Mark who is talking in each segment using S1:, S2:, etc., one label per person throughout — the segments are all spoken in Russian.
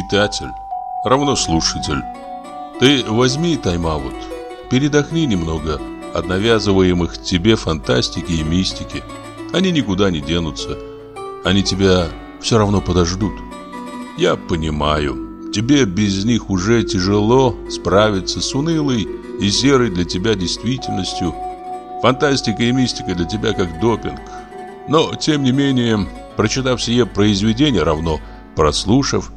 S1: читатель равно слушатель. Ты возьми тайм-аут, передохни немного от навязываемых тебе фантастики и мистики. Они никуда не денутся. Они тебя все равно подождут. Я понимаю, тебе без них уже тяжело справиться с унылой и серой для тебя действительностью. Фантастика и мистика для тебя как допинг. Но, тем не менее, прочитав сие произведение, равно прослушав,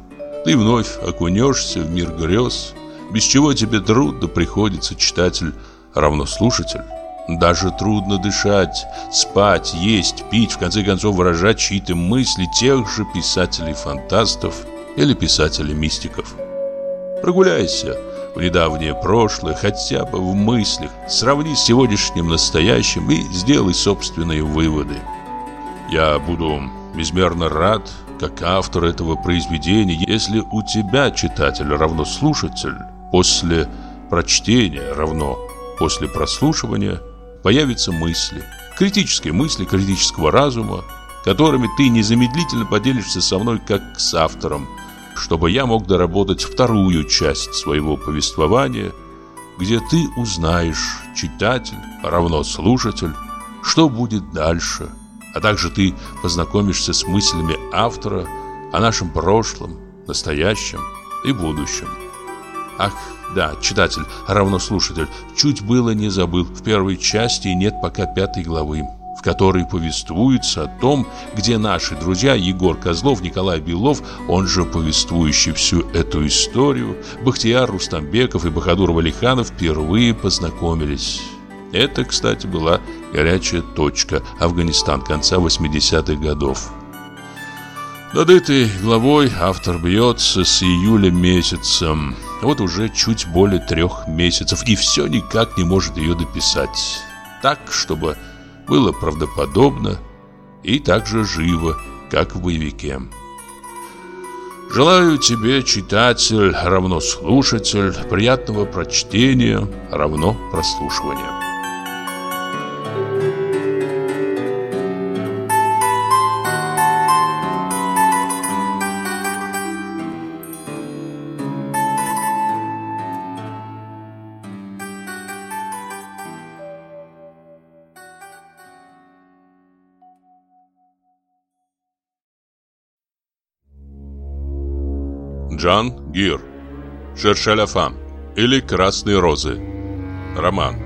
S1: ты вновь окунешься в мир грез, без чего тебе трудно приходится читатель, равно слушатель. Даже трудно дышать, спать, есть, пить, в конце концов выражать чьи-то мысли тех же писателей-фантастов или писателей-мистиков. Прогуляйся в недавнее прошлое, хотя бы в мыслях, сравни с сегодняшним настоящим и сделай собственные выводы. Я буду безмерно рад, как автор этого произведения, если у тебя, читатель, равно слушатель, после прочтения равно после прослушивания появятся мысли, критические мысли критического разума, которыми ты незамедлительно поделишься со мной как с автором, чтобы я мог доработать вторую часть своего повествования, где ты узнаешь, читатель равно слушатель, что будет дальше – а также ты познакомишься с мыслями автора о нашем прошлом, настоящем и будущем. Ах, да, читатель, равно слушатель, чуть было не забыл, в первой части нет пока пятой главы, в которой повествуется о том, где наши друзья Егор Козлов, Николай Белов, он же повествующий всю эту историю, Бахтияр Рустамбеков и Бахадур Валиханов впервые познакомились. Это, кстати, была горячая точка Афганистан конца 80-х годов. Над этой главой автор бьется с июля месяцем. Вот уже чуть более трех месяцев и все никак не может ее дописать. Так, чтобы было правдоподобно и так же живо, как в боевике. Желаю тебе, читатель, равно слушатель, приятного прочтения, равно прослушивания. Жан Гир. Шершеляфам или Красные розы. Роман.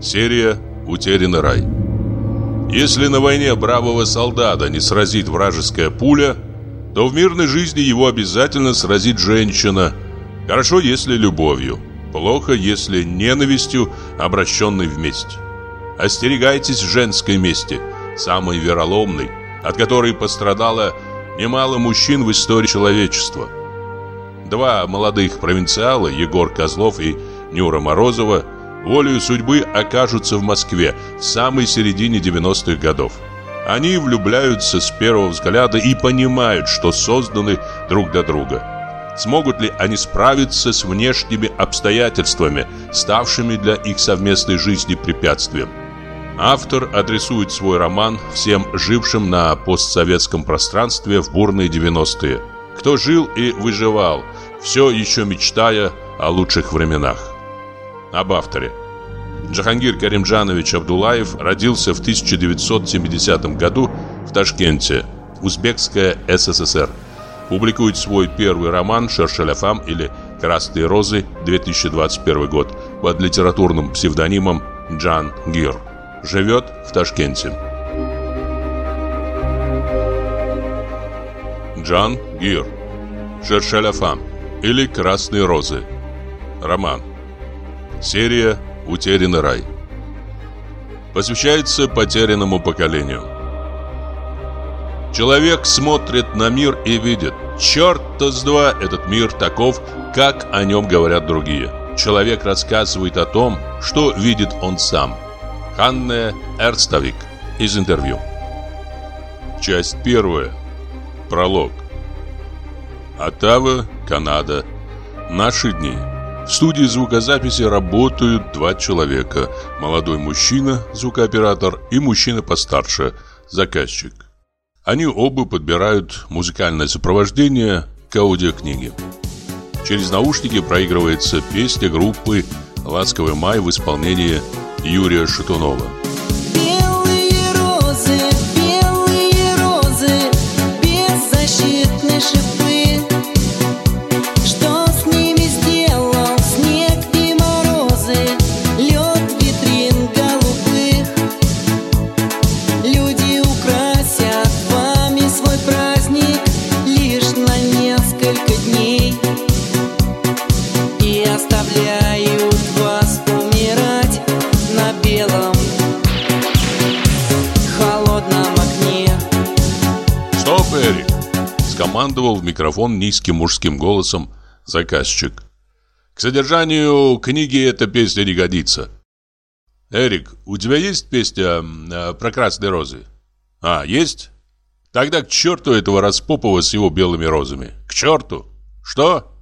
S1: Серия «Утерянный рай». Если на войне бравого солдата не сразит вражеская пуля, то в мирной жизни его обязательно сразит женщина. Хорошо, если любовью. Плохо, если ненавистью, обращенной в месть. Остерегайтесь женской мести, самой вероломной, от которой пострадало немало мужчин в истории человечества – Два молодых провинциала, Егор Козлов и Нюра Морозова, волею судьбы окажутся в Москве в самой середине 90-х годов. Они влюбляются с первого взгляда и понимают, что созданы друг для друга. Смогут ли они справиться с внешними обстоятельствами, ставшими для их совместной жизни препятствием? Автор адресует свой роман всем жившим на постсоветском пространстве в бурные 90-е. Кто жил и выживал – все еще мечтая о лучших временах. Об авторе. Джахангир Каримджанович Абдулаев родился в 1970 году в Ташкенте, Узбекская СССР. Публикует свой первый роман «Шершеляфам» или «Красные розы» 2021 год под литературным псевдонимом Джан Гир. Живет в Ташкенте. Джан Гир. Шершеляфам или «Красные розы». Роман. Серия «Утерянный рай». Посвящается потерянному поколению. Человек смотрит на мир и видит, черт-то с два этот мир таков, как о нем говорят другие. Человек рассказывает о том, что видит он сам. Ханне Эрстовик из интервью. Часть первая. Пролог. Оттава, Канада. Наши дни. В студии звукозаписи работают два человека. Молодой мужчина, звукооператор, и мужчина постарше, заказчик. Они оба подбирают музыкальное сопровождение, к аудиокниге. Через наушники проигрывается песня группы «Ласковый май» в исполнении Юрия Шатунова.
S2: Белые розы, беззащитны шипы.
S1: Скомандовал в микрофон низким мужским голосом заказчик. «К содержанию книги эта песня не годится». «Эрик, у тебя есть песня э, про красные розы?» «А, есть? Тогда к черту этого Распопова с его белыми розами. К черту! Что?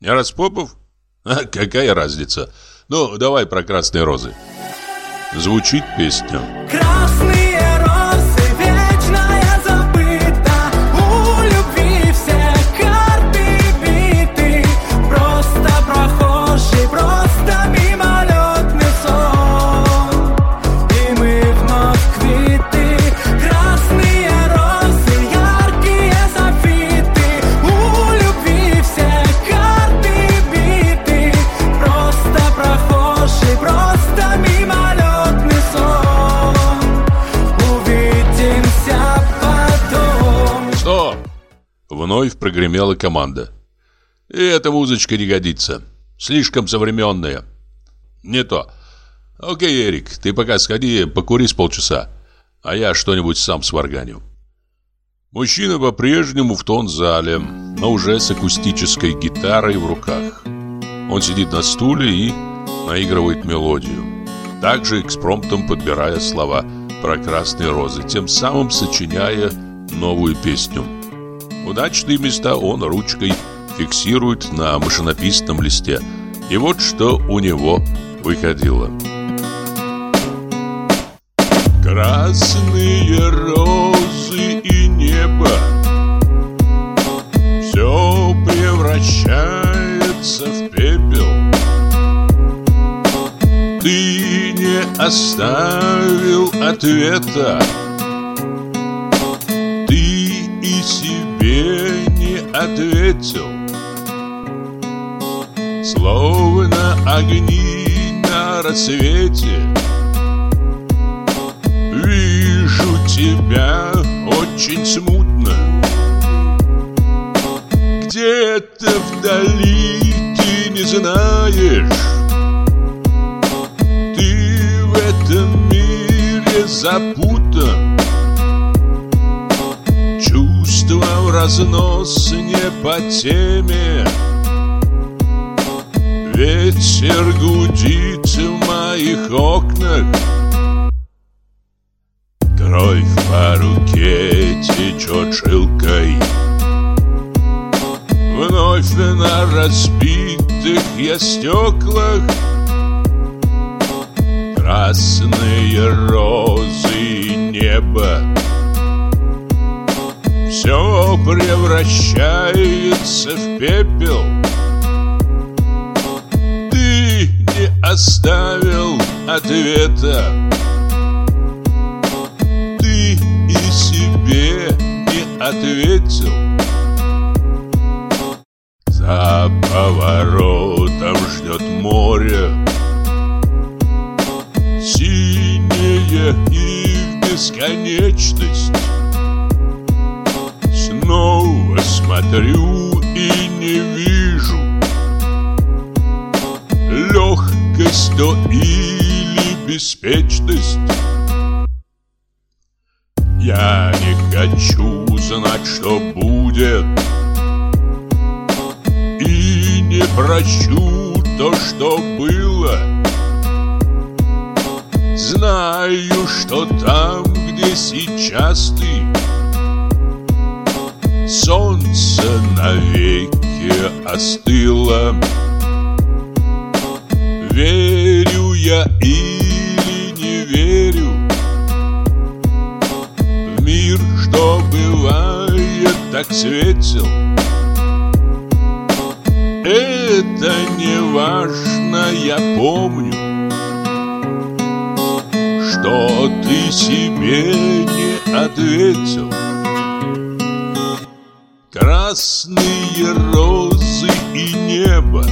S1: Не Распопов? А, какая разница? Ну, давай про красные розы». Звучит песня.
S3: Красные Вновь
S1: прогремела команда. И эта музычка не годится. Слишком современная. Не то. Окей, Эрик, ты пока сходи, покури с полчаса. А я что-нибудь сам сварганю. Мужчина по-прежнему в тон зале, но уже с акустической гитарой в руках. Он сидит на стуле и наигрывает мелодию. Также экспромтом подбирая слова про красные розы, тем самым сочиняя новую песню. Удачные места он ручкой фиксирует на машинописном листе. И вот что у него выходило. Красные розы и небо Все превращается в пепел Ты не оставил ответа ответил Словно огни на рассвете. Вижу тебя очень смутно. Где-то вдали ты не знаешь. Ты в этом мире запутан разнос не по теме. Ветер гудит в моих окнах. Кровь по руке течет жилкой. Вновь на разбитых я стеклах. Красные розы и небо Все превращается в пепел. Ты не оставил ответа. Ты и себе не ответил. За поворотом ждет море. Синее и в бесконечность смотрю и не вижу. Легкость то или беспечность? Я не хочу знать, что будет. И не прощу то, что было. Знаю, что там, где сейчас ты Солнце навеки остыло. Верю я или не верю В мир, что бывает, так светил. Это не важно, я помню Что ты себе не ответил. Красные розы и небо.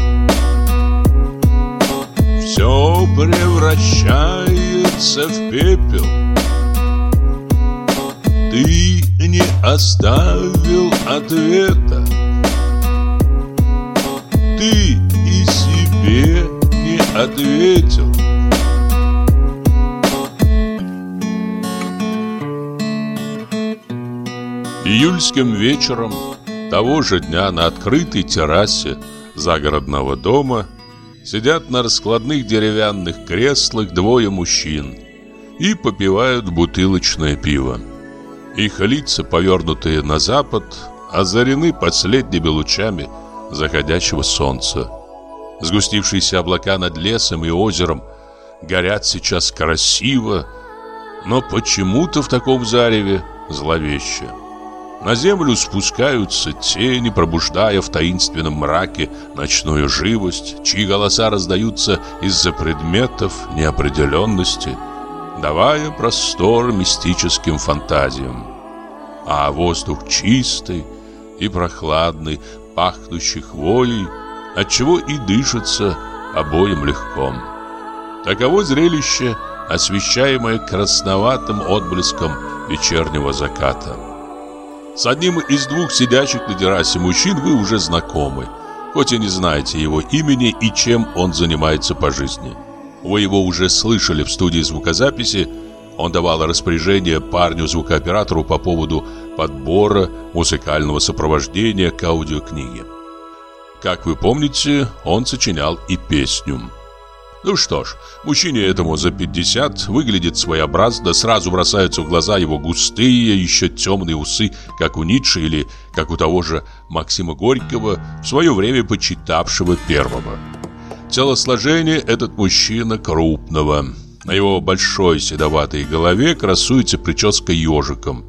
S1: Все превращается в пепел. Ты не оставил ответа. Ты и себе не ответил. Июльским вечером того же дня на открытой террасе загородного дома сидят на раскладных деревянных креслах двое мужчин и попивают бутылочное пиво. Их лица, повернутые на запад, озарены последними лучами заходящего солнца. Сгустившиеся облака над лесом и озером горят сейчас красиво, но почему-то в таком зареве зловеще. На землю спускаются тени, пробуждая в таинственном мраке ночную живость, чьи голоса раздаются из-за предметов неопределенности, давая простор мистическим фантазиям. А воздух чистый и прохладный, пахнущий хвоей, отчего и дышится обоим легко. Таково зрелище, освещаемое красноватым отблеском вечернего заката. С одним из двух сидящих на террасе мужчин вы уже знакомы, хоть и не знаете его имени и чем он занимается по жизни. Вы его уже слышали в студии звукозаписи, он давал распоряжение парню-звукооператору по поводу подбора музыкального сопровождения к аудиокниге. Как вы помните, он сочинял и песню – ну что ж, мужчине этому за 50 выглядит своеобразно, сразу бросаются в глаза его густые, еще темные усы, как у Ницше или как у того же Максима Горького, в свое время почитавшего первого. Телосложение этот мужчина крупного. На его большой седоватой голове красуется прическа ежиком.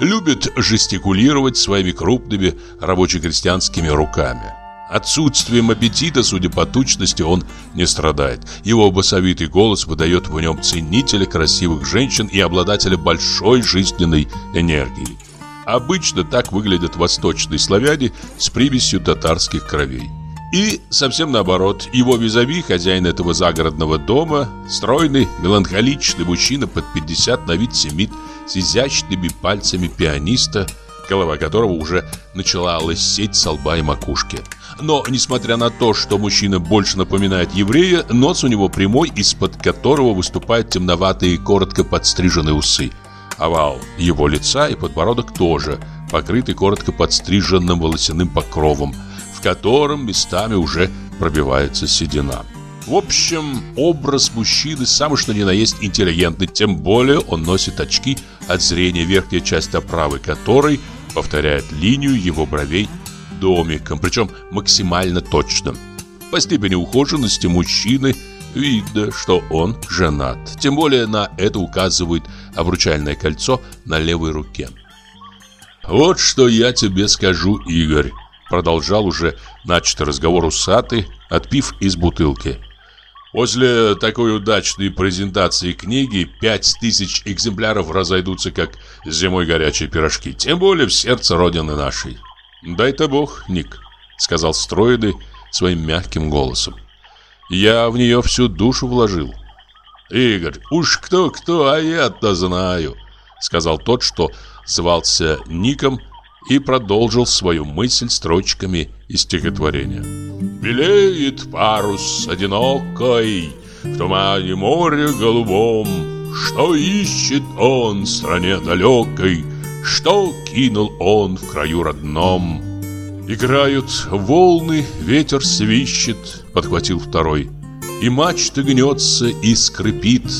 S1: Любит жестикулировать своими крупными рабоче-крестьянскими руками. Отсутствием аппетита, судя по тучности, он не страдает. Его басовитый голос выдает в нем ценителя красивых женщин и обладателя большой жизненной энергии. Обычно так выглядят восточные славяне с примесью татарских кровей. И совсем наоборот, его визави, хозяин этого загородного дома, стройный, меланхоличный мужчина под 50 на вид семит с изящными пальцами пианиста, голова которого уже начала лысеть со лба и макушки. Но, несмотря на то, что мужчина больше напоминает еврея, нос у него прямой, из-под которого выступают темноватые, коротко подстриженные усы. Овал его лица и подбородок тоже покрыты коротко подстриженным волосяным покровом, в котором местами уже пробивается седина. В общем, образ мужчины самый что ни на есть интеллигентный, тем более он носит очки, от зрения верхняя часть оправы которой повторяет линию его бровей домиком, причем максимально точным. По степени ухоженности мужчины видно, что он женат. Тем более на это указывает обручальное кольцо на левой руке. «Вот что я тебе скажу, Игорь», продолжал уже начатый разговор усатый, отпив из бутылки. После такой удачной презентации книги пять тысяч экземпляров разойдутся, как зимой горячие пирожки, тем более в сердце родины нашей. «Дай-то бог, Ник», — сказал стройный своим мягким голосом. «Я в нее всю душу вложил». «Игорь, уж кто-кто, а я-то знаю», — сказал тот, что звался Ником и продолжил свою мысль строчками из стихотворения. «Белеет парус одинокой в тумане моря голубом, Что ищет он в стране далекой, что кинул он в краю родном? Играют волны, ветер свищет, подхватил второй. И мачта гнется и скрипит.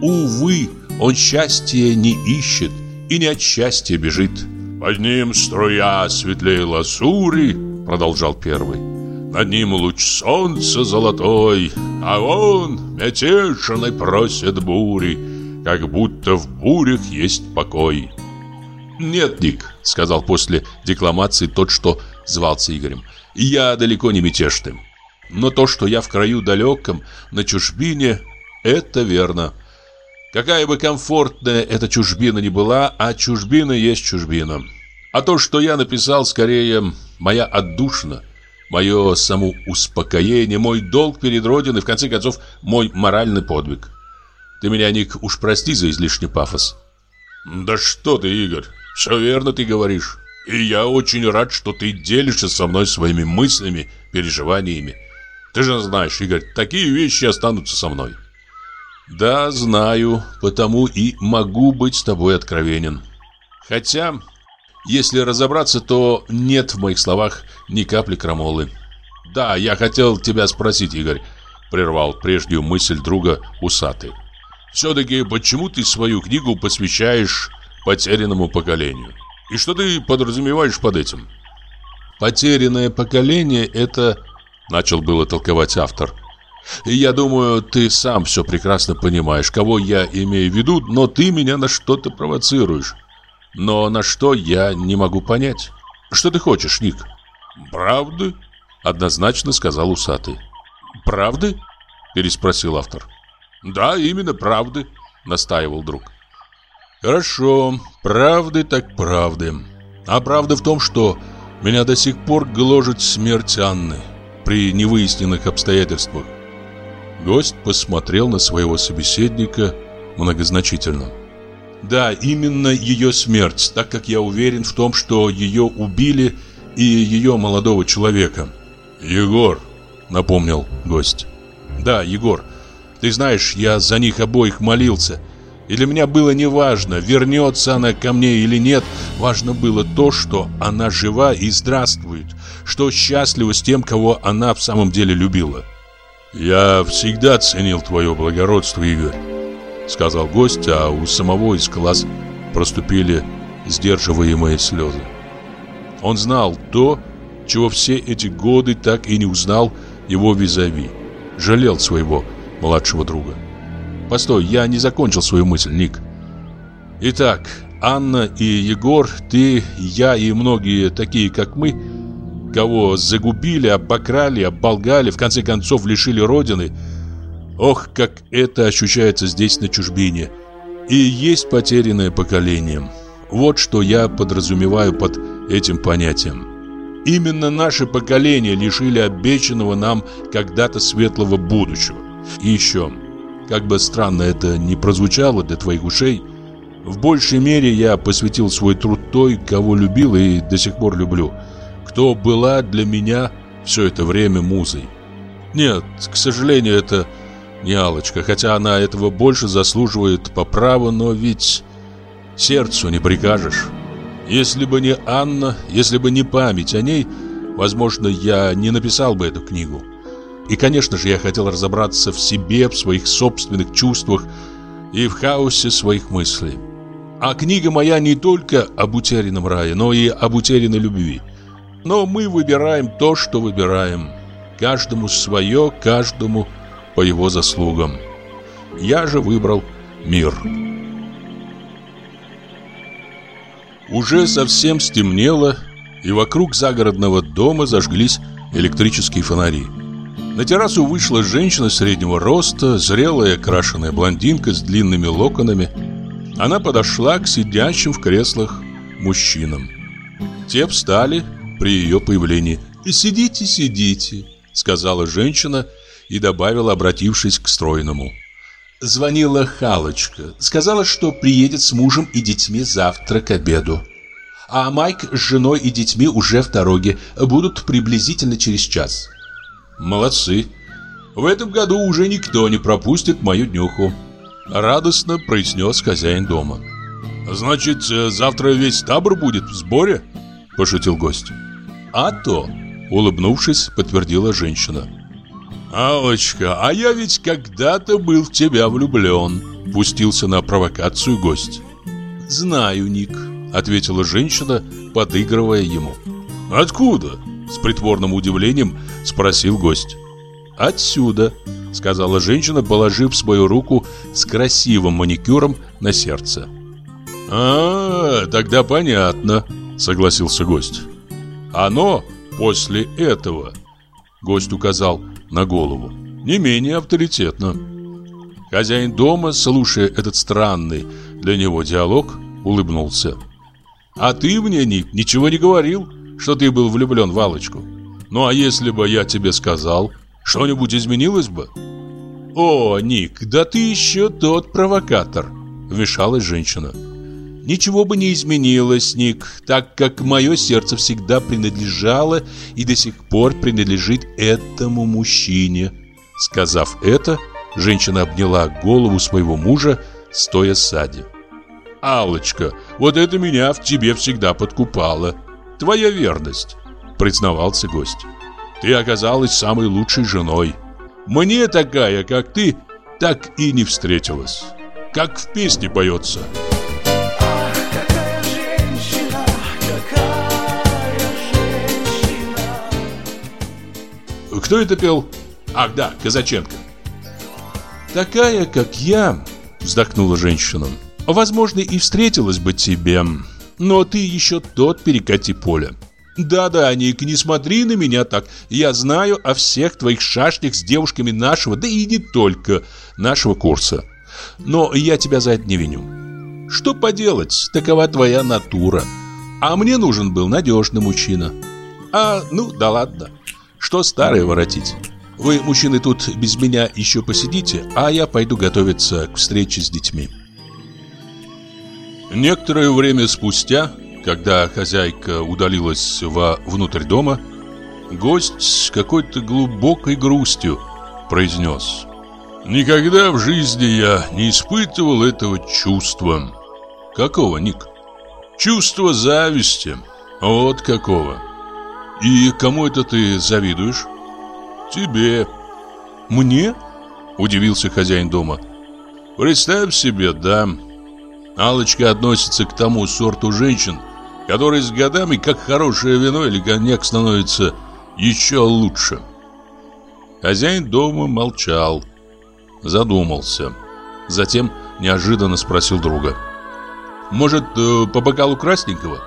S1: Увы, он счастья не ищет и не от счастья бежит. Под ним струя светлее лазури, продолжал первый. Над ним луч солнца золотой, а он мятежный просит бури, как будто в бурях есть покой. «Нет, Дик», — сказал после декламации тот, что звался Игорем. «Я далеко не мятежный. Но то, что я в краю далеком, на чужбине, это верно. Какая бы комфортная эта чужбина ни была, а чужбина есть чужбина. А то, что я написал, скорее, моя отдушина, мое самоуспокоение, мой долг перед Родиной, в конце концов, мой моральный подвиг. Ты меня, Ник, уж прости за излишний пафос. Да что ты, Игорь, все верно ты говоришь. И я очень рад, что ты делишься со мной своими мыслями, переживаниями. Ты же знаешь, Игорь, такие вещи останутся со мной. Да, знаю, потому и могу быть с тобой откровенен. Хотя, если разобраться, то нет в моих словах ни капли крамолы. Да, я хотел тебя спросить, Игорь, прервал прежнюю мысль друга усатый. Все-таки почему ты свою книгу посвящаешь потерянному поколению? И что ты подразумеваешь под этим? Потерянное поколение – это... Начал было толковать автор. И я думаю, ты сам все прекрасно понимаешь, кого я имею в виду, но ты меня на что-то провоцируешь. Но на что я не могу понять. Что ты хочешь, Ник? Правды? Однозначно сказал усатый. Правды? Переспросил автор. Да, именно правды, настаивал друг. Хорошо, правды так правды. А правда в том, что меня до сих пор гложет смерть Анны при невыясненных обстоятельствах. Гость посмотрел на своего собеседника многозначительно. Да, именно ее смерть, так как я уверен в том, что ее убили и ее молодого человека. Егор, напомнил гость. Да, Егор. Ты знаешь, я за них обоих молился. И для меня было неважно, вернется она ко мне или нет. Важно было то, что она жива и здравствует, что счастлива с тем, кого она в самом деле любила. «Я всегда ценил твое благородство, Игорь», — сказал гость, а у самого из глаз проступили сдерживаемые слезы. Он знал то, чего все эти годы так и не узнал его визави. Жалел своего младшего друга. Постой, я не закончил свою мысль, Ник. Итак, Анна и Егор, ты, я и многие такие, как мы, кого загубили, обокрали, оболгали, в конце концов лишили родины. Ох, как это ощущается здесь на чужбине. И есть потерянное поколение. Вот что я подразумеваю под этим понятием. Именно наше поколение лишили обещанного нам когда-то светлого будущего. И еще, как бы странно это ни прозвучало для твоих ушей, в большей мере я посвятил свой труд той, кого любил и до сих пор люблю, кто была для меня все это время музой. Нет, к сожалению, это не алочка хотя она этого больше заслуживает по праву, но ведь сердцу не прикажешь. Если бы не Анна, если бы не память о ней, возможно, я не написал бы эту книгу. И, конечно же, я хотел разобраться в себе, в своих собственных чувствах и в хаосе своих мыслей. А книга моя не только об утерянном рае, но и об утерянной любви. Но мы выбираем то, что выбираем. Каждому свое, каждому по его заслугам. Я же выбрал мир. Уже совсем стемнело, и вокруг загородного дома зажглись электрические фонари. На террасу вышла женщина среднего роста, зрелая крашеная блондинка с длинными локонами. Она подошла к сидящим в креслах мужчинам. Те встали при ее появлении. «Сидите, сидите», — сказала женщина и добавила, обратившись к стройному. Звонила Халочка, сказала, что приедет с мужем и детьми завтра к обеду. А Майк с женой и детьми уже в дороге, будут приблизительно через час. Молодцы. В этом году уже никто не пропустит мою днюху. Радостно произнес хозяин дома. Значит, э, завтра весь табор будет в сборе? Пошутил гость. А то, улыбнувшись, подтвердила женщина. «Алочка, а я ведь когда-то был в тебя влюблен», Пустился на провокацию гость. «Знаю, Ник», — ответила женщина, подыгрывая ему. «Откуда?» С притворным удивлением спросил гость. «Отсюда», — сказала женщина, положив свою руку с красивым маникюром на сердце. «А, тогда понятно», — согласился гость. «Оно после этого», — гость указал на голову. Не менее авторитетно. Хозяин дома, слушая этот странный для него диалог, улыбнулся. «А ты мне, Ник, ничего не говорил, что ты был влюблен в Алочку. Ну а если бы я тебе сказал, что-нибудь изменилось бы?» «О, Ник, да ты еще тот провокатор!» Вмешалась женщина. «Ничего бы не изменилось, Ник, так как мое сердце всегда принадлежало и до сих пор принадлежит этому мужчине». Сказав это, женщина обняла голову своего мужа, стоя сзади. Алочка, вот это меня в тебе всегда подкупало. Твоя верность», — признавался гость. «Ты оказалась самой лучшей женой. Мне такая, как ты, так и не встретилась. Как в песне поется». Кто это пел? Ах, да, Казаченко. Такая, как я, вздохнула женщина. Возможно, и встретилась бы тебе, но ты еще тот перекати поле. Да-да, Ник, не смотри на меня так. Я знаю о всех твоих шашнях с девушками нашего, да и не только нашего курса. Но я тебя за это не виню. Что поделать, такова твоя натура. А мне нужен был надежный мужчина. А, ну, да ладно. Что старое воротить? Вы, мужчины, тут без меня еще посидите, а я пойду готовиться к встрече с детьми. Некоторое время спустя, когда хозяйка удалилась во внутрь дома, гость с какой-то глубокой грустью произнес «Никогда в жизни я не испытывал этого чувства». «Какого, Ник?» «Чувство зависти. Вот какого». «И кому это ты завидуешь?» «Тебе». «Мне?» – удивился хозяин дома. «Представь себе, да». Алочка относится к тому сорту женщин, которые с годами, как хорошее вино или коньяк, становятся еще лучше. Хозяин дома молчал, задумался. Затем неожиданно спросил друга. «Может, э, по бокалу красненького?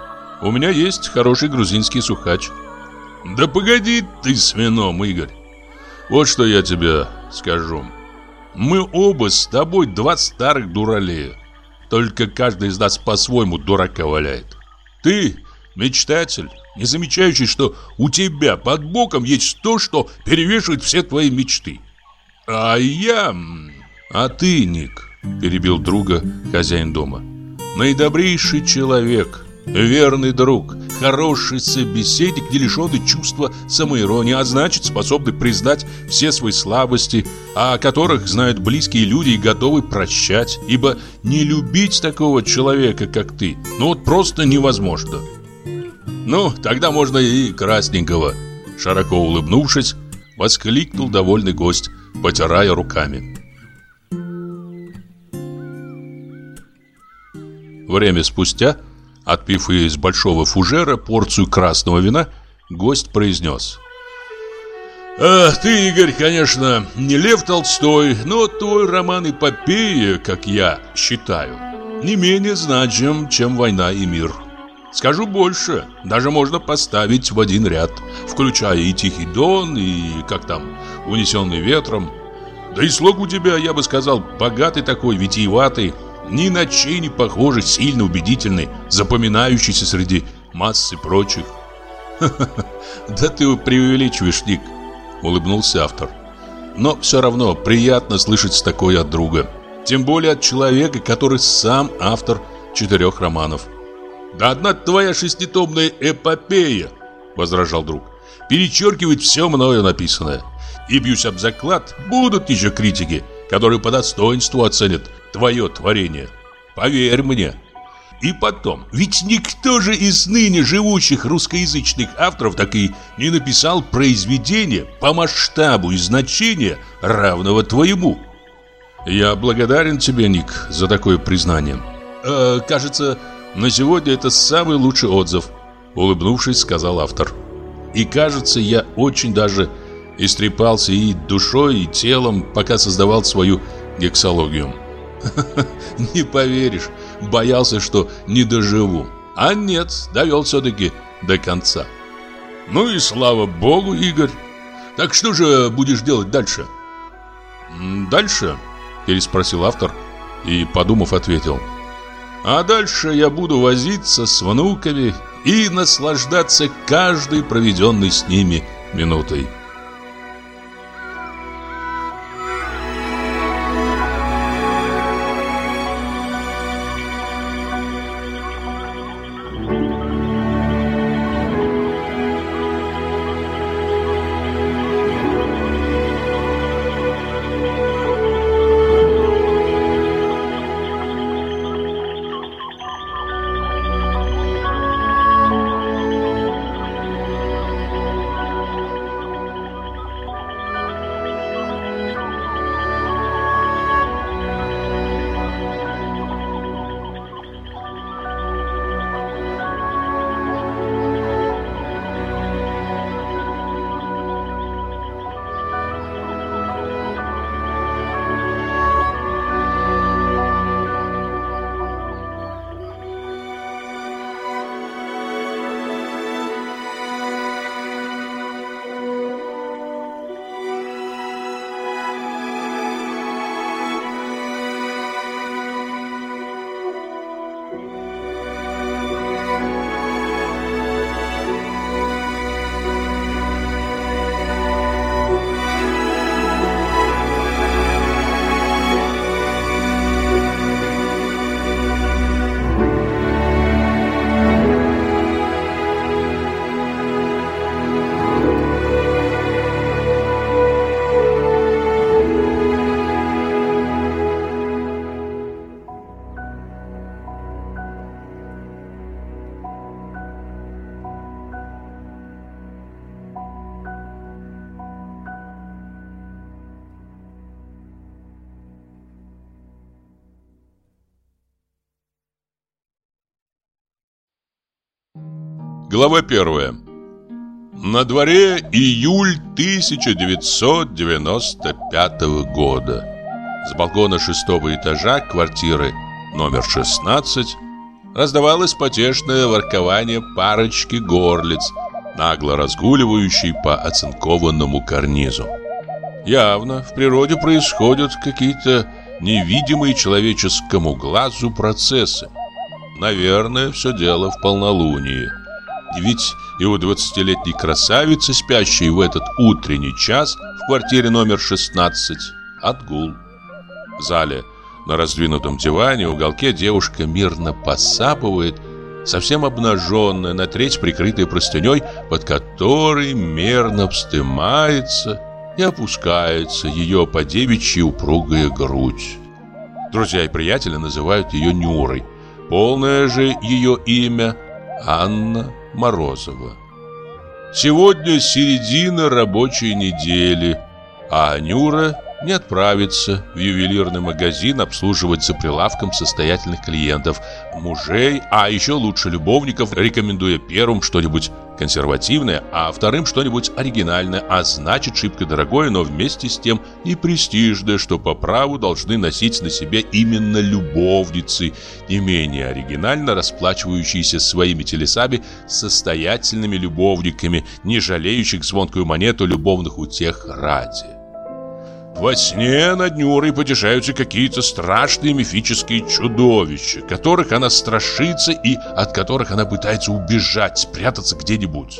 S1: У меня есть хороший грузинский сухач». «Да погоди ты с вином, Игорь. Вот что я тебе скажу. Мы оба с тобой два старых дуралея. Только каждый из нас по-своему дурака валяет. Ты мечтатель, не замечающий, что у тебя под боком есть то, что перевешивает все твои мечты. А я... А ты, Ник, перебил друга хозяин дома, наидобрейший человек, верный друг, хороший собеседник, не лишенный чувства самоиронии, а значит способный признать все свои слабости, о которых знают близкие люди и готовы прощать, ибо не любить такого человека, как ты, ну вот просто невозможно. Ну, тогда можно и красненького, широко улыбнувшись, воскликнул довольный гость, потирая руками. Время спустя Отпив из большого фужера порцию красного вина, гость произнес. «А, «Ты, Игорь, конечно, не Лев Толстой, но твой роман «Эпопея», как я считаю, не менее значим, чем «Война и мир». Скажу больше, даже можно поставить в один ряд, включая и «Тихий дон», и, как там, «Унесенный ветром». Да и слог у тебя, я бы сказал, богатый такой, витиеватый, ни на чей не похожий, сильно убедительный, запоминающийся среди массы прочих. да ты преувеличиваешь, Ник, улыбнулся автор. Но все равно приятно слышать такое от друга. Тем более от человека, который сам автор четырех романов. Да одна твоя шеститомная эпопея, возражал друг, перечеркивает все мною написанное. И бьюсь об заклад, будут еще критики, которые по достоинству оценят твое творение. Поверь мне. И потом, ведь никто же из ныне живущих русскоязычных авторов так и не написал произведение по масштабу и значению, равного твоему. Я благодарен тебе, Ник, за такое признание. Э, кажется, на сегодня это самый лучший отзыв, улыбнувшись, сказал автор. И кажется, я очень даже истрепался и душой, и телом, пока создавал свою гексологию. Не поверишь, боялся, что не доживу. А нет, довел все-таки до конца. Ну и слава богу, Игорь. Так что же будешь делать дальше? Дальше? Переспросил автор и, подумав, ответил. А дальше я буду возиться с внуками и наслаждаться каждой проведенной с ними минутой. Глава первая. На дворе июль 1995 года. С балкона шестого этажа квартиры номер 16 раздавалось потешное воркование парочки горлиц, нагло разгуливающей по оцинкованному карнизу. Явно в природе происходят какие-то невидимые человеческому глазу процессы. Наверное, все дело в полнолунии. Ведь и у двадцатилетней красавицы, спящей в этот утренний час в квартире номер 16, отгул. В зале на раздвинутом диване в уголке девушка мирно посапывает, совсем обнаженная, на треть прикрытая простыней, под которой мерно вздымается и опускается ее по девичьи упругая грудь. Друзья и приятели называют ее Нюрой. Полное же ее имя Анна Морозова. Сегодня середина рабочей недели, а Нюра не отправится в ювелирный магазин обслуживать за прилавком состоятельных клиентов, мужей, а еще лучше любовников, рекомендуя первым что-нибудь консервативное, а вторым что-нибудь оригинальное, а значит шибко дорогое, но вместе с тем и престижное, что по праву должны носить на себе именно любовницы, не менее оригинально расплачивающиеся своими телесами состоятельными любовниками, не жалеющих звонкую монету любовных утех ради. Во сне над Нюрой потешаются какие-то страшные мифические чудовища, которых она страшится и от которых она пытается убежать, спрятаться где-нибудь.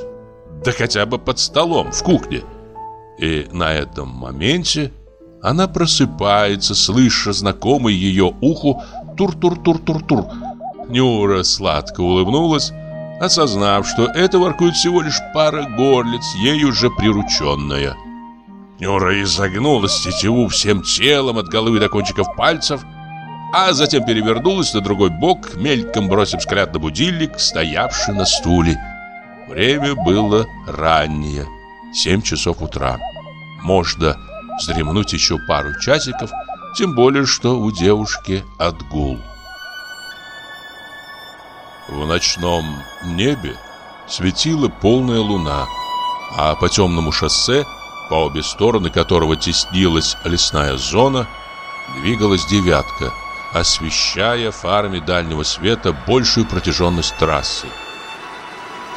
S1: Да хотя бы под столом, в кухне. И на этом моменте она просыпается, слыша знакомый ее уху тур-тур-тур-тур-тур. Нюра сладко улыбнулась, осознав, что это воркует всего лишь пара горлиц, ей уже прирученная. Нюра изогнулась тетиву всем телом от головы до кончиков пальцев, а затем перевернулась на другой бок, мельком бросив взгляд на будильник, стоявший на стуле. Время было раннее, 7 часов утра. Можно вздремнуть еще пару часиков, тем более, что у девушки отгул. В ночном небе светила полная луна, а по темному шоссе по обе стороны которого теснилась лесная зона, двигалась девятка, освещая фарами дальнего света большую протяженность трассы.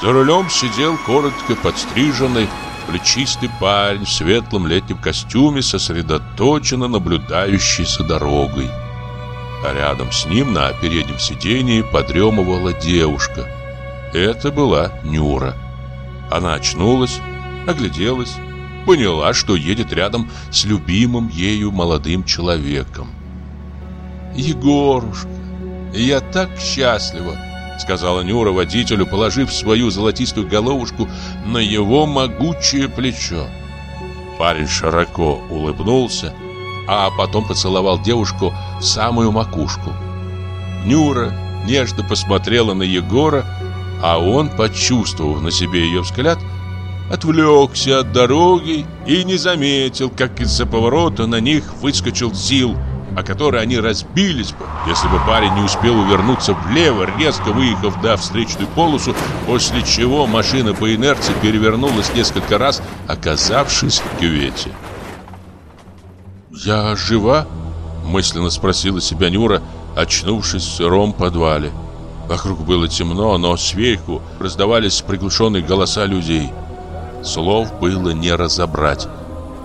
S1: За рулем сидел коротко подстриженный, плечистый парень в светлом летнем костюме, сосредоточенно наблюдающий за дорогой. А рядом с ним на переднем сидении подремывала девушка. Это была Нюра. Она очнулась, огляделась, поняла, что едет рядом с любимым ею молодым человеком. «Егорушка, я так счастлива!» Сказала Нюра водителю, положив свою золотистую головушку на его могучее плечо. Парень широко улыбнулся, а потом поцеловал девушку в самую макушку. Нюра нежно посмотрела на Егора, а он, почувствовав на себе ее взгляд, отвлекся от дороги и не заметил, как из-за поворота на них выскочил Зил, о который они разбились бы, если бы парень не успел увернуться влево, резко выехав на встречную полосу, после чего машина по инерции перевернулась несколько раз, оказавшись в кювете. «Я жива?» – мысленно спросила себя Нюра, очнувшись в сыром подвале. Вокруг было темно, но сверху раздавались приглушенные голоса людей. Слов было не разобрать.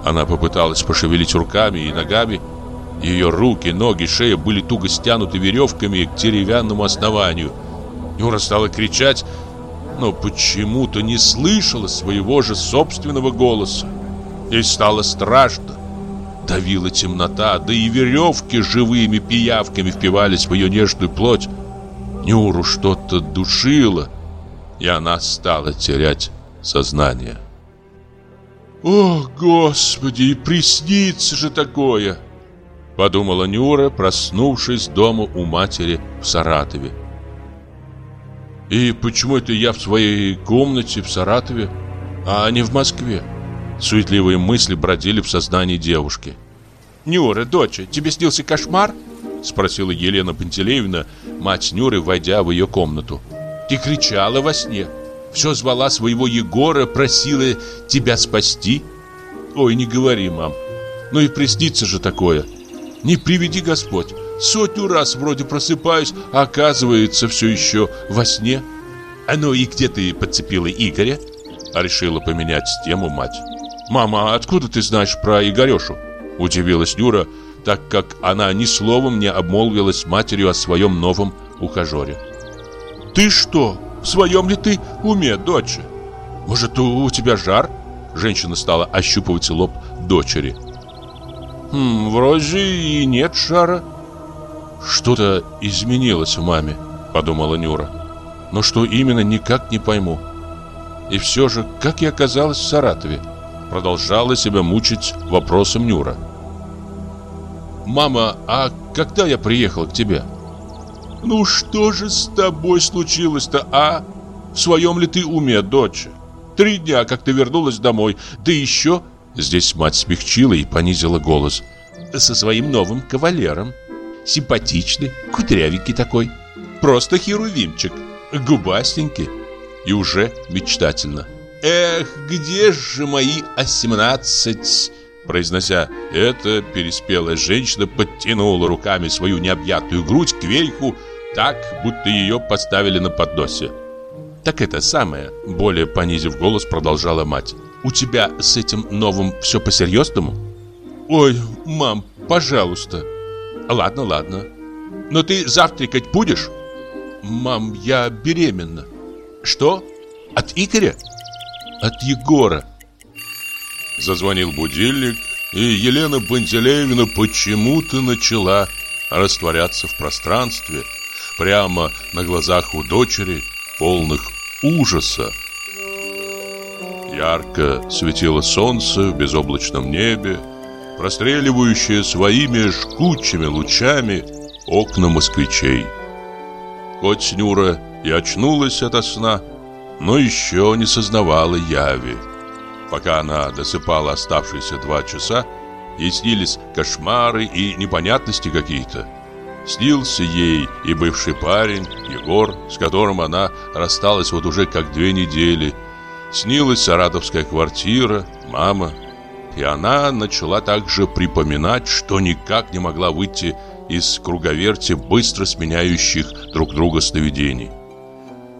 S1: Она попыталась пошевелить руками и ногами. Ее руки, ноги, шея были туго стянуты веревками к деревянному основанию. Нюра стала кричать, но почему-то не слышала своего же собственного голоса. Ей стало страшно. Давила темнота, да и веревки живыми пиявками впивались в ее нежную плоть. Нюру что-то душило, и она стала терять сознание. «О, Господи, и приснится же такое!» Подумала Нюра, проснувшись дома у матери в Саратове. «И почему это я в своей комнате в Саратове, а не в Москве?» Суетливые мысли бродили в сознании девушки. «Нюра, доча, тебе снился кошмар?» Спросила Елена Пантелеевна, мать Нюры, войдя в ее комнату. «Ты кричала во сне, все звала своего Егора, просила тебя спасти?» «Ой, не говори, мам, ну и приснится же такое. Не приведи Господь, сотню раз вроде просыпаюсь, а оказывается все еще во сне». «А ну и где ты подцепила Игоря?» Решила поменять тему мать. «Мама, а откуда ты знаешь про Игорешу?» Удивилась Нюра, так как она ни словом не обмолвилась матерью о своем новом ухажере. «Ты что, своем ли ты уме, дочь? Может, у тебя жар?» Женщина стала ощупывать лоб дочери. «Хм, вроде и нет жара». «Что-то изменилось в маме», — подумала Нюра. «Но что именно, никак не пойму». И все же, как я оказалась в Саратове? Продолжала себя мучить вопросом Нюра. «Мама, а когда я приехала к тебе?» «Ну что же с тобой случилось-то, а? В своем ли ты уме, дочь? Три дня, как ты вернулась домой, да еще...» Здесь мать смягчила и понизила голос. «Со своим новым кавалером. Симпатичный, кудрявенький такой. Просто херувимчик, губастенький» и уже мечтательно. «Эх, где же мои осемнадцать?» Произнося это, переспелая женщина подтянула руками свою необъятную грудь к верху, так, будто ее поставили на подносе. «Так это самое», — более понизив голос, продолжала мать. «У тебя с этим новым все по-серьезному?» «Ой, мам, пожалуйста». «Ладно, ладно. Но ты завтракать будешь?» «Мам, я беременна». Что? От Игоря? От Егора. Зазвонил будильник, и Елена Пантелеевна почему-то начала растворяться в пространстве, прямо на глазах у дочери, полных ужаса. Ярко светило солнце в безоблачном небе, простреливающее своими жгучими лучами окна москвичей. Хоть Нюра и очнулась ото сна, но еще не сознавала яви. Пока она досыпала оставшиеся два часа, ей снились кошмары и непонятности какие-то. Снился ей и бывший парень, Егор, с которым она рассталась вот уже как две недели. Снилась саратовская квартира, мама. И она начала также припоминать, что никак не могла выйти из круговерти быстро сменяющих друг друга сновидений.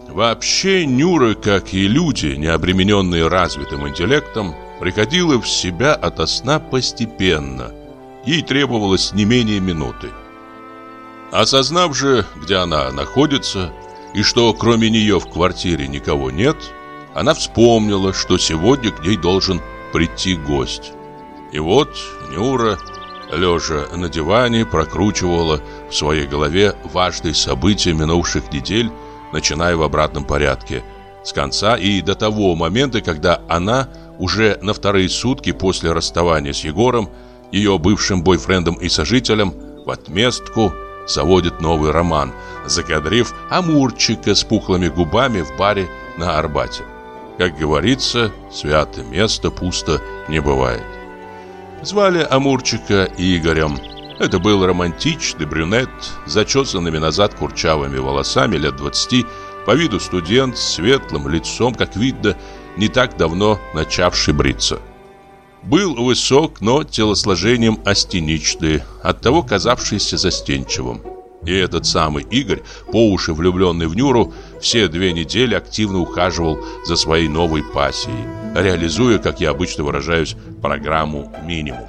S1: Вообще Нюра, как и люди, не обремененные развитым интеллектом, приходила в себя ото сна постепенно. Ей требовалось не менее минуты. Осознав же, где она находится, и что кроме нее в квартире никого нет, она вспомнила, что сегодня к ней должен прийти гость. И вот Нюра, лежа на диване, прокручивала в своей голове важные события минувших недель, начиная в обратном порядке, с конца и до того момента, когда она уже на вторые сутки после расставания с Егором, ее бывшим бойфрендом и сожителем, в отместку заводит новый роман, закадрив Амурчика с пухлыми губами в баре на Арбате. Как говорится, святое место пусто не бывает. Звали Амурчика Игорем. Это был романтичный брюнет, зачесанными назад курчавыми волосами лет 20, по виду студент, с светлым лицом, как видно, не так давно начавший бриться. Был высок, но телосложением астеничный, оттого казавшийся застенчивым. И этот самый Игорь, по уши влюбленный в Нюру, все две недели активно ухаживал за своей новой пассией, реализуя, как я обычно выражаюсь, программу «Минимум».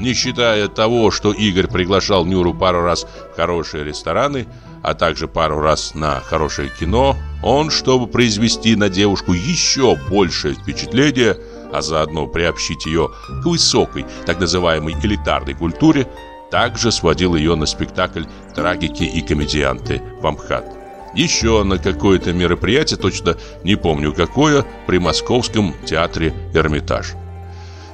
S1: Не считая того, что Игорь приглашал Нюру пару раз в хорошие рестораны, а также пару раз на хорошее кино, он, чтобы произвести на девушку еще большее впечатление, а заодно приобщить ее к высокой, так называемой элитарной культуре, также сводил ее на спектакль «Трагики и комедианты» в Амхат. Еще на какое-то мероприятие, точно не помню какое, при Московском театре «Эрмитаж».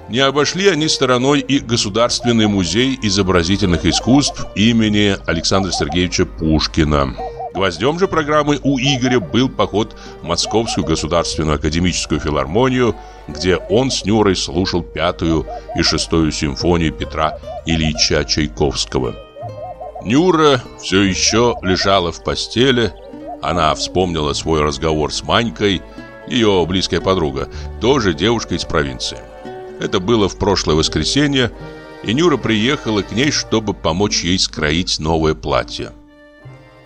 S1: Не обошли они стороной и Государственный музей изобразительных искусств имени Александра Сергеевича Пушкина. Гвоздем же программы у Игоря был поход в Московскую государственную академическую филармонию, где он с Нюрой слушал пятую и шестую симфонию Петра Ильича Чайковского. Нюра все еще лежала в постели. Она вспомнила свой разговор с Манькой, ее близкая подруга, тоже девушка из провинции. Это было в прошлое воскресенье, и Нюра приехала к ней, чтобы помочь ей скроить новое платье.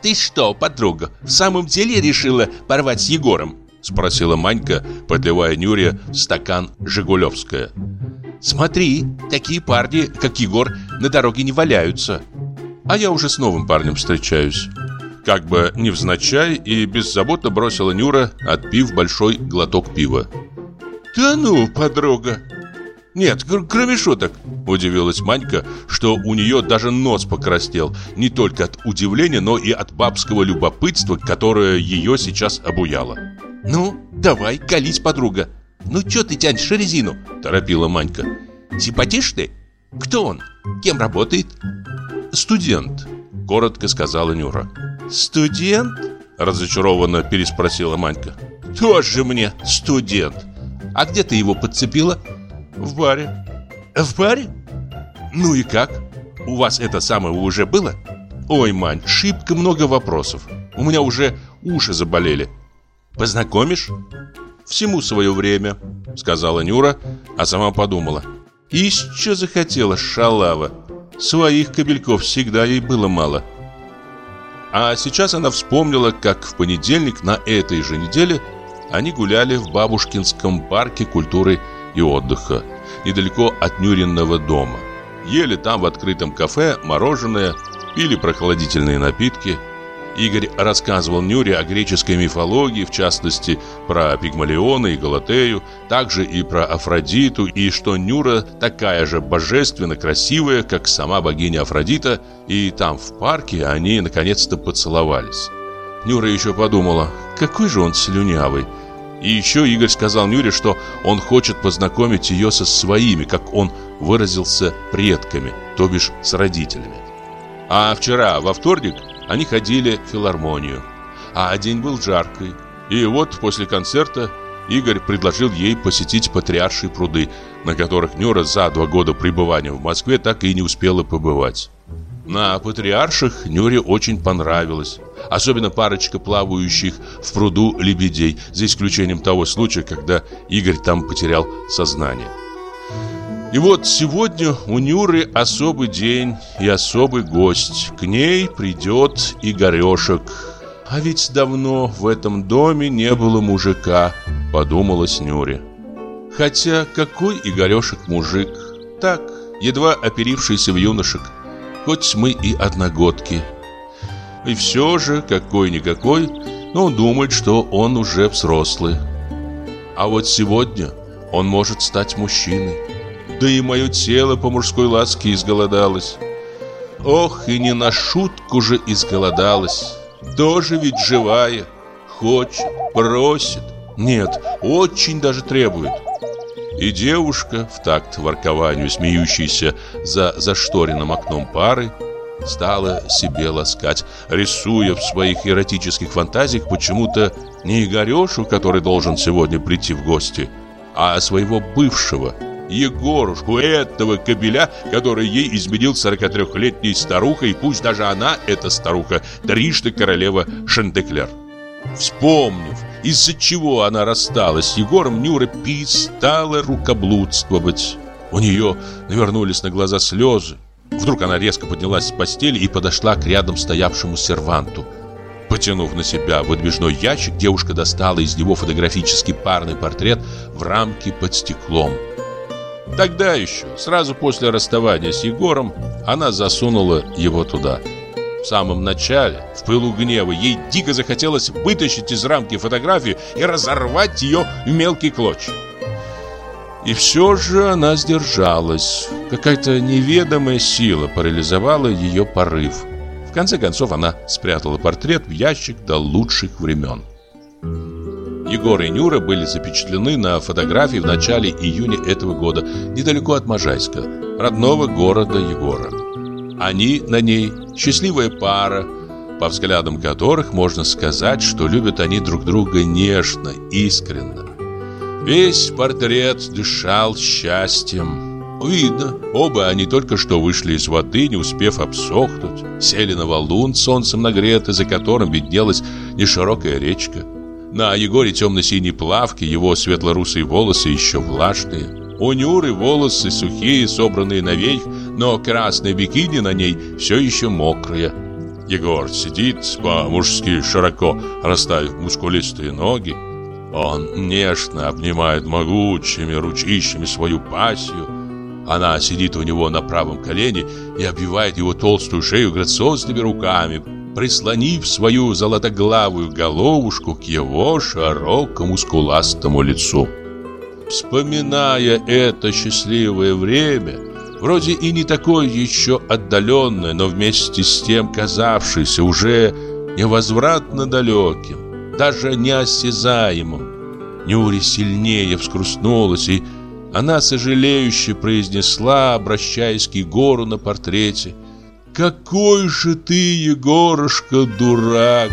S4: «Ты что, подруга, в самом деле решила порвать с Егором?» Спросила Манька, подливая Нюре стакан «Жигулевская». «Смотри, такие парни, как Егор, на дороге не валяются.
S1: А я уже с новым парнем встречаюсь». Как бы невзначай и беззаботно бросила Нюра, отпив большой глоток пива.
S4: «Да ну, подруга, «Нет, кроме шуток», – удивилась Манька, что у нее даже нос покрастел, не только от удивления, но и от бабского любопытства, которое ее сейчас обуяло. «Ну, давай, колись, подруга. Ну, что ты тянешь резину?» – торопила Манька. «Симпатичный? Кто он? Кем работает?»
S1: «Студент», – коротко сказала Нюра.
S4: «Студент?» – разочарованно переспросила Манька. «Тоже мне студент. А где ты его подцепила?»
S1: В баре.
S4: В баре? Ну и как? У вас это самое уже было? Ой, Мань, шибко много вопросов. У меня уже уши заболели. Познакомишь?
S1: Всему свое время, сказала Нюра, а сама подумала. И что захотела шалава? Своих кабельков всегда ей было мало. А сейчас она вспомнила, как в понедельник на этой же неделе они гуляли в Бабушкинском парке культуры и отдыха, недалеко от Нюринного дома. Ели там в открытом кафе мороженое, пили прохладительные напитки. Игорь рассказывал Нюре о греческой мифологии, в частности, про Пигмалиона и Галатею, также и про Афродиту, и что Нюра такая же божественно красивая, как сама богиня Афродита, и там в парке они наконец-то поцеловались. Нюра еще подумала, какой же он слюнявый, и еще Игорь сказал Нюре, что он хочет познакомить ее со своими, как он выразился, предками, то бишь с родителями. А вчера, во вторник, они ходили в филармонию. А день был жаркий. И вот после концерта Игорь предложил ей посетить Патриаршие пруды, на которых Нюра за два года пребывания в Москве так и не успела побывать. На Патриарших Нюре очень понравилось. Особенно парочка плавающих в пруду лебедей, за исключением того случая, когда Игорь там потерял сознание. И вот сегодня у Нюры особый день и особый гость. К ней придет Игорешек. А ведь давно в этом доме не было мужика, подумала Снюре. Хотя какой Игорешек мужик? Так, едва оперившийся в юношек. Хоть мы и одногодки. И все же, какой-никакой, но он думает, что он уже взрослый. А вот сегодня он может стать мужчиной. Да и мое тело по мужской ласке изголодалось. Ох, и не на шутку же изголодалось. Тоже ведь живая. Хочет, просит. Нет, очень даже требует. И девушка, в такт воркованию смеющейся за зашторенным окном пары, стала себе ласкать, рисуя в своих эротических фантазиях почему-то не Игорешу, который должен сегодня прийти в гости, а своего бывшего, Егорушку, этого кобеля, который ей изменил 43-летней старухой, и пусть даже она, эта старуха, трижды королева Шантеклер. Вспомнив, из-за чего она рассталась с Егором, Нюра перестала рукоблудствовать. У нее навернулись на глаза слезы. Вдруг она резко поднялась с постели и подошла к рядом стоявшему серванту. Потянув на себя выдвижной ящик, девушка достала из него фотографический парный портрет в рамке под стеклом. Тогда еще, сразу после расставания с Егором, она засунула его туда. В самом начале, в пылу гнева, ей дико захотелось вытащить из рамки фотографию и разорвать ее в мелкие клочья. И все же она сдержалась. Какая-то неведомая сила парализовала ее порыв. В конце концов она спрятала портрет в ящик до лучших времен. Егор и Нюра были запечатлены на фотографии в начале июня этого года недалеко от Можайска, родного города Егора. Они на ней счастливая пара, по взглядам которых можно сказать, что любят они друг друга нежно, искренно. Весь портрет дышал счастьем. Видно, оба они только что вышли из воды, не успев обсохнуть, сели на валун, солнцем нагретый, за которым виднелась неширокая речка. На Егоре темно-синие плавки, его светло-русые волосы еще влажные. У Нюры волосы сухие, собранные наверх, но красное бикини на ней все еще мокрое. Егор сидит по-мужски широко, расставив мускулистые ноги. Он нежно обнимает могучими ручищами свою пассию. Она сидит у него на правом колене и обвивает его толстую шею грациозными руками, прислонив свою золотоглавую головушку к его широкому скуластому лицу. Вспоминая это счастливое время, вроде и не такое еще отдаленное, но вместе с тем казавшееся уже невозвратно далеким, даже неосязаемым, Нюри сильнее вскрустнулась, и она сожалеюще произнесла, обращаясь к Егору на портрете – какой же ты, Егорушка, дурак!»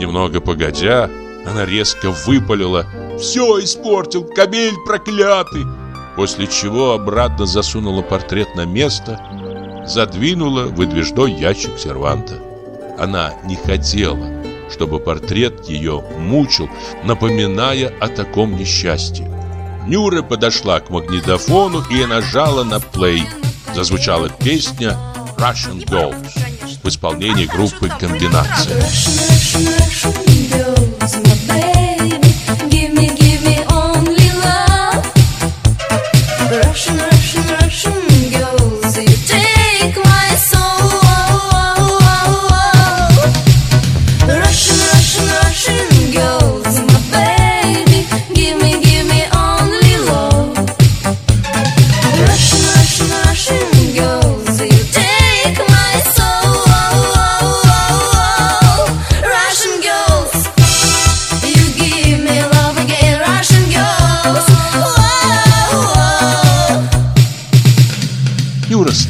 S1: Немного погодя, она резко выпалила «Все испортил, кабель проклятый!» После чего обратно засунула портрет на место, задвинула выдвижной ящик серванта. Она не хотела, чтобы портрет ее мучил, напоминая о таком несчастье. Нюра подошла к магнитофону и нажала на плей. Зазвучала песня Russian Girls в исполнении группы «Комбинация».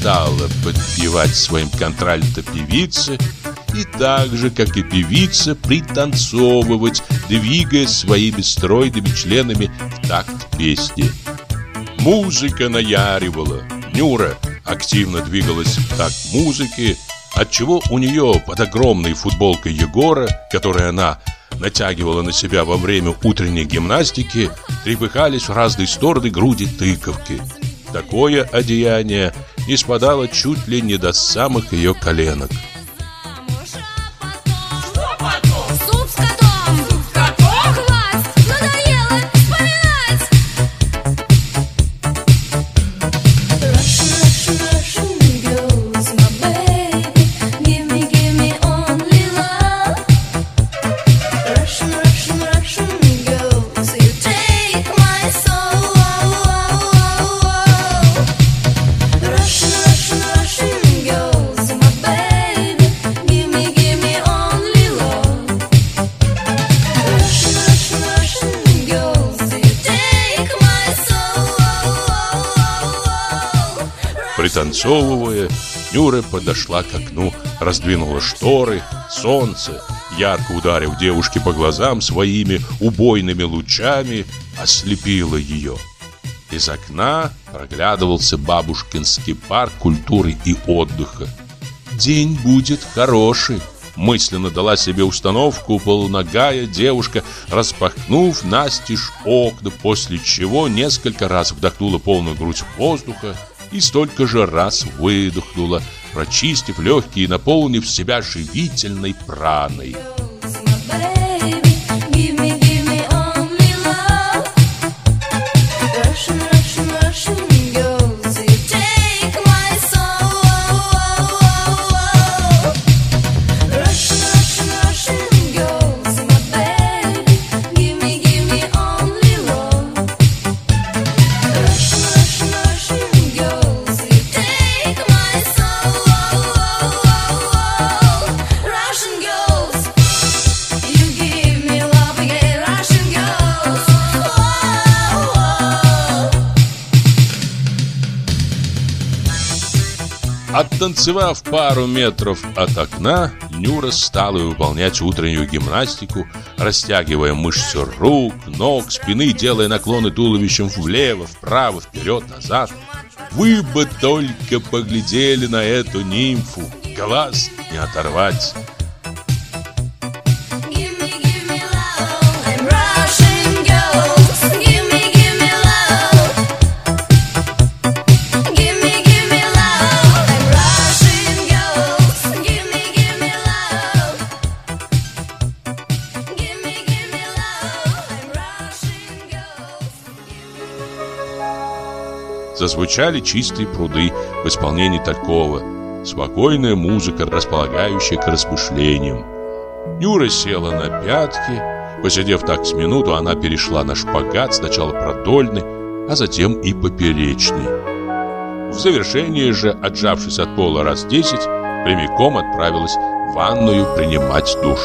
S1: Стала подпевать своим контральто певице и так же, как и певица, пританцовывать, двигая своими стройными членами в такт песни. Музыка наяривала. Нюра активно двигалась в такт музыки, отчего у нее под огромной футболкой Егора, которую она натягивала на себя во время утренней гимнастики, трепыхались в разные стороны груди тыковки. Такое одеяние не спадало чуть ли не до самых ее коленок. Подошла к окну, раздвинула шторы. Солнце, ярко ударив девушке по глазам своими убойными лучами, ослепило ее. Из окна проглядывался бабушкинский парк культуры и отдыха. «День будет хороший», мысленно дала себе установку полуногая девушка, распахнув настежь окна, после чего несколько раз вдохнула полную грудь воздуха и столько же раз выдохнула, прочистив легкие и наполнив себя живительной праной. Оттанцевав пару метров от окна, Нюра стала выполнять утреннюю гимнастику, растягивая мышцы рук, ног, спины, делая наклоны туловищем влево, вправо, вперед, назад. Вы бы только поглядели на эту нимфу, глаз не оторвать. Зазвучали чистые пруды в исполнении Талькова. Спокойная музыка, располагающая к размышлениям. Нюра села на пятки. Посидев так с минуту, она перешла на шпагат, сначала продольный, а затем и поперечный. В завершение же, отжавшись от пола раз десять, прямиком отправилась в ванную принимать душ.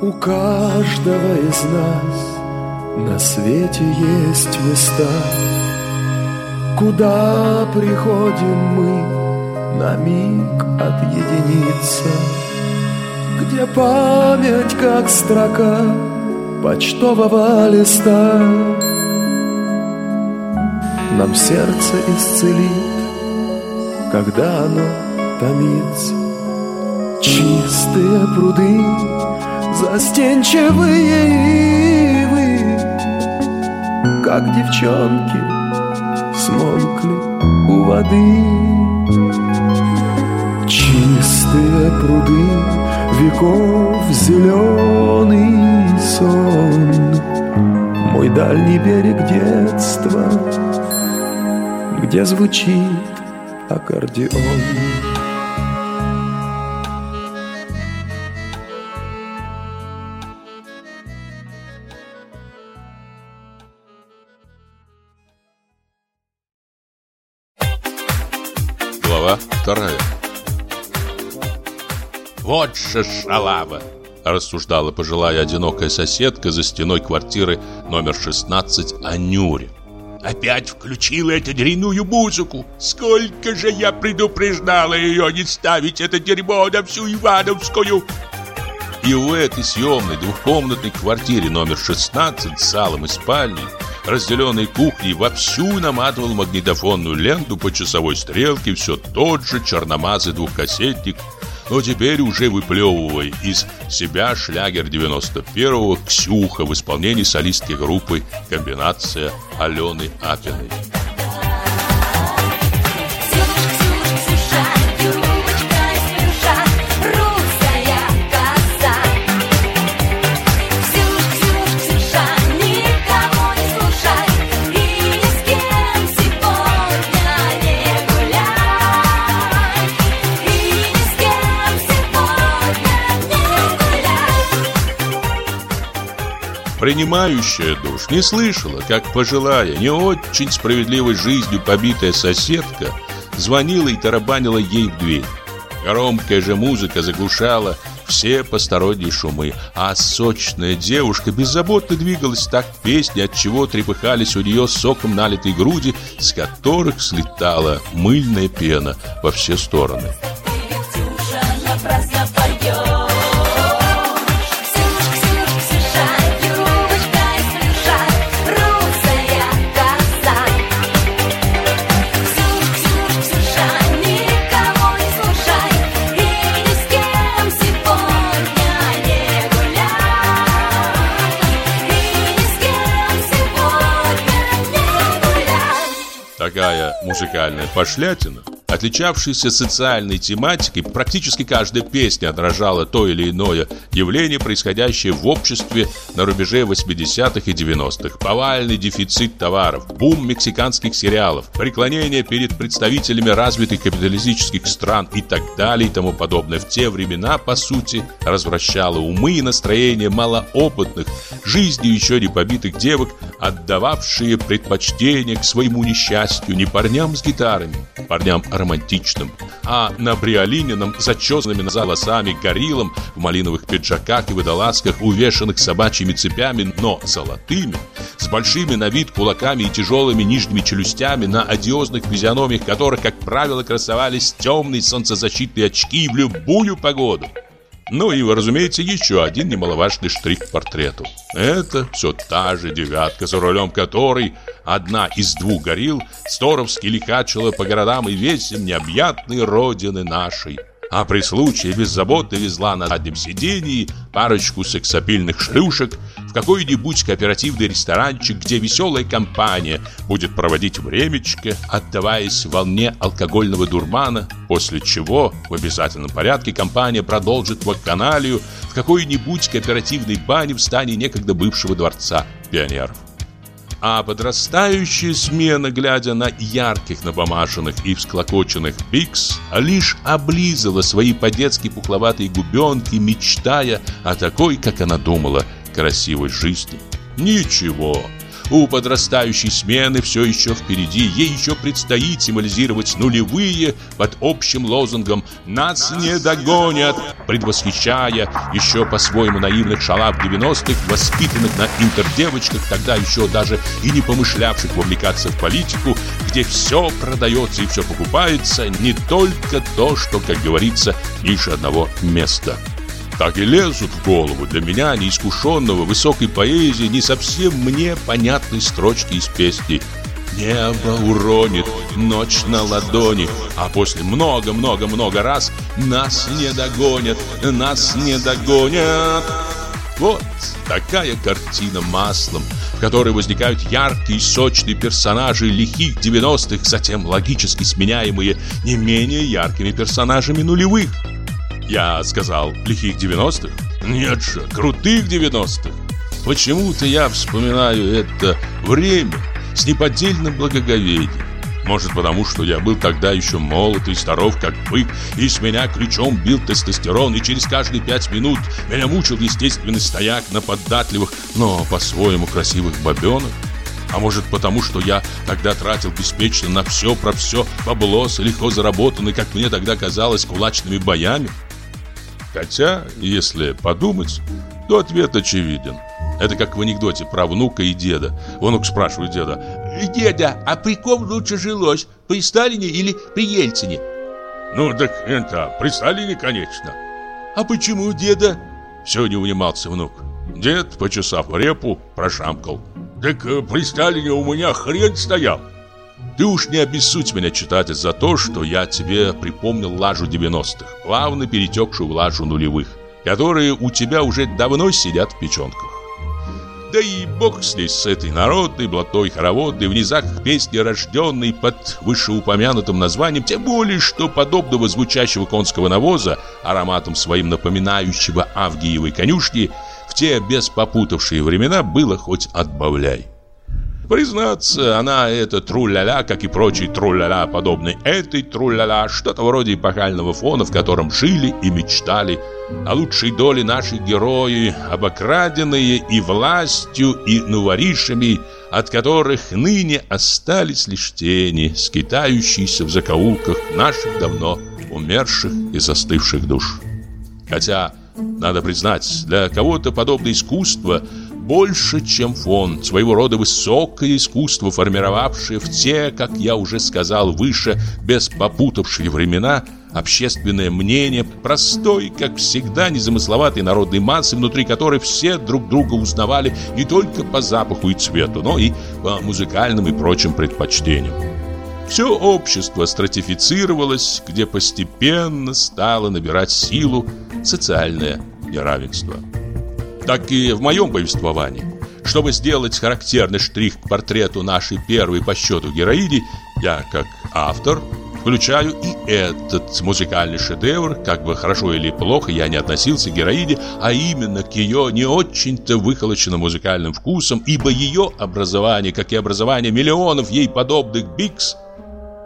S3: У каждого из нас на свете есть места, Куда приходим мы? На миг отъединиться, Где память, как строка почтового листа, Нам сердце исцелит, когда оно томится. Чистые пруды, застенчивые ивы, Как девчонки смолкли у воды. Чистые пруды, веков зеленый сон, Мой дальний берег детства, Где звучит аккордеон.
S1: Шалава! Рассуждала пожилая одинокая соседка за стеной квартиры номер 16 о Нюре. Опять включила эту дрянную музыку. Сколько же я предупреждала ее не ставить это дерьмо на всю Ивановскую. И в этой съемной двухкомнатной квартире номер 16 с залом и спальней, разделенной кухней, вовсю наматывал магнитофонную ленту по часовой стрелке все тот же черномазый двухкассетник, но теперь уже выплевывая из себя шлягер 91-го «Ксюха» в исполнении солистки группы «Комбинация» Алены Апиной. Принимающая душ не слышала, как пожилая, не очень справедливой жизнью побитая соседка звонила и тарабанила ей в дверь. Громкая же музыка заглушала все посторонние шумы, а сочная девушка беззаботно двигалась так к песне, от чего трепыхались у нее соком налитые груди, с которых слетала мыльная пена во все стороны. Такая музыкальная пошлятина, отличавшаяся социальной тематикой, практически каждая песня отражала то или иное явление, происходящее в обществе на рубеже 80-х и 90-х. Повальный дефицит товаров, бум мексиканских сериалов, преклонение перед представителями развитых капиталистических стран и так далее и тому подобное. В те времена, по сути, развращало умы и настроение малоопытных, жизнью еще не побитых девок, отдававшие предпочтение к своему несчастью не парням с гитарами, парням романтичным, а набриолиненным, зачесанными назад волосами, гориллам в малиновых пиджаках и водолазках, увешанных собачьими цепями, но золотыми, с большими на вид кулаками и тяжелыми нижними челюстями, на одиозных физиономиях которых, как правило, красовались темные солнцезащитные очки в любую погоду. Ну и, разумеется, еще один немаловажный штрих к портрету. Это все та же девятка, за рулем которой одна из двух горил здоровски лихачила по городам и весям необъятной родины нашей. А при случае беззаботно везла на заднем сидении парочку сексапильных шлюшек в какой-нибудь кооперативный ресторанчик, где веселая компания будет проводить времечко, отдаваясь волне алкогольного дурмана, после чего в обязательном порядке компания продолжит вакханалию в какой-нибудь кооперативной бане в стане некогда бывшего дворца пионеров. А подрастающая смена, глядя на ярких, напомашенных и всклокоченных пикс, лишь облизала свои по-детски пухловатые губенки, мечтая о такой, как она думала, красивой жизни. Ничего, у подрастающей смены все еще впереди, ей еще предстоит символизировать нулевые под общим лозунгом «Нас не догонят», предвосхищая еще по-своему наивных шалав 90-х, воспитанных на интердевочках, тогда еще даже и не помышлявших вовлекаться в политику, где все продается и все покупается, не только то, что, как говорится, ниже одного места так и лезут в голову для меня, неискушенного высокой поэзии, не совсем мне понятные строчки из песни. Небо уронит, ночь на ладони, а после много-много-много раз нас не догонят, нас не догонят. Вот такая картина маслом, в которой возникают яркие и сочные персонажи лихих 90-х, затем логически сменяемые не менее яркими персонажами нулевых. Я сказал лихих 90-х? Нет же, крутых 90-х. Почему-то я вспоминаю это время с неподдельным благоговением. Может, потому что я был тогда еще молод и здоров, как бык, и с меня ключом бил тестостерон, и через каждые пять минут меня мучил естественный стояк на податливых, но по-своему красивых бабенок. А может потому, что я тогда тратил беспечно на все про все баблос, легко заработанный, как мне тогда казалось, кулачными боями? Хотя, если подумать, то ответ очевиден. Это как в анекдоте про внука и деда. Внук спрашивает деда, «Деда, а при ком лучше жилось, при Сталине или при Ельцине?» «Ну так это, при Сталине, конечно». «А почему деда?» Все не унимался внук. Дед, почесав репу, прошамкал. «Так э, при Сталине у меня хрен стоял». Ты уж не обессудь меня, читатель, за то, что я тебе припомнил лажу 90-х, плавно перетекшую в лажу нулевых, которые у тебя уже давно сидят в печенках. Да и бог ней, с этой народной, блатной, хороводной, в низах песни, рожденной под вышеупомянутым названием, тем более, что подобного звучащего конского навоза, ароматом своим напоминающего Авгиевой конюшни, в те беспопутавшие времена было хоть отбавляй. Признаться, она это тру-ля-ля, как и прочие тру-ля-ля, подобные этой тру-ля-ля, что-то вроде эпохального фона, в котором жили и мечтали о лучшей доле наши герои, обокраденные и властью, и новоришами, от которых ныне остались лишь тени, скитающиеся в закоулках наших давно умерших и застывших душ. Хотя, надо признать, для кого-то подобное искусство больше, чем фон, своего рода высокое искусство, формировавшее в те, как я уже сказал выше, без попутавшие времена, общественное мнение, простой, как всегда, незамысловатой народной массы, внутри которой все друг друга узнавали не только по запаху и цвету, но и по музыкальным и прочим предпочтениям. Все общество стратифицировалось, где постепенно стало набирать силу социальное неравенство. Так и в моем повествовании. Чтобы сделать характерный штрих к портрету нашей первой по счету героини, я, как автор, включаю и этот музыкальный шедевр, как бы хорошо или плохо я не относился к героине, а именно к ее не очень-то выхолоченным музыкальным вкусам, ибо ее образование, как и образование миллионов ей подобных бикс,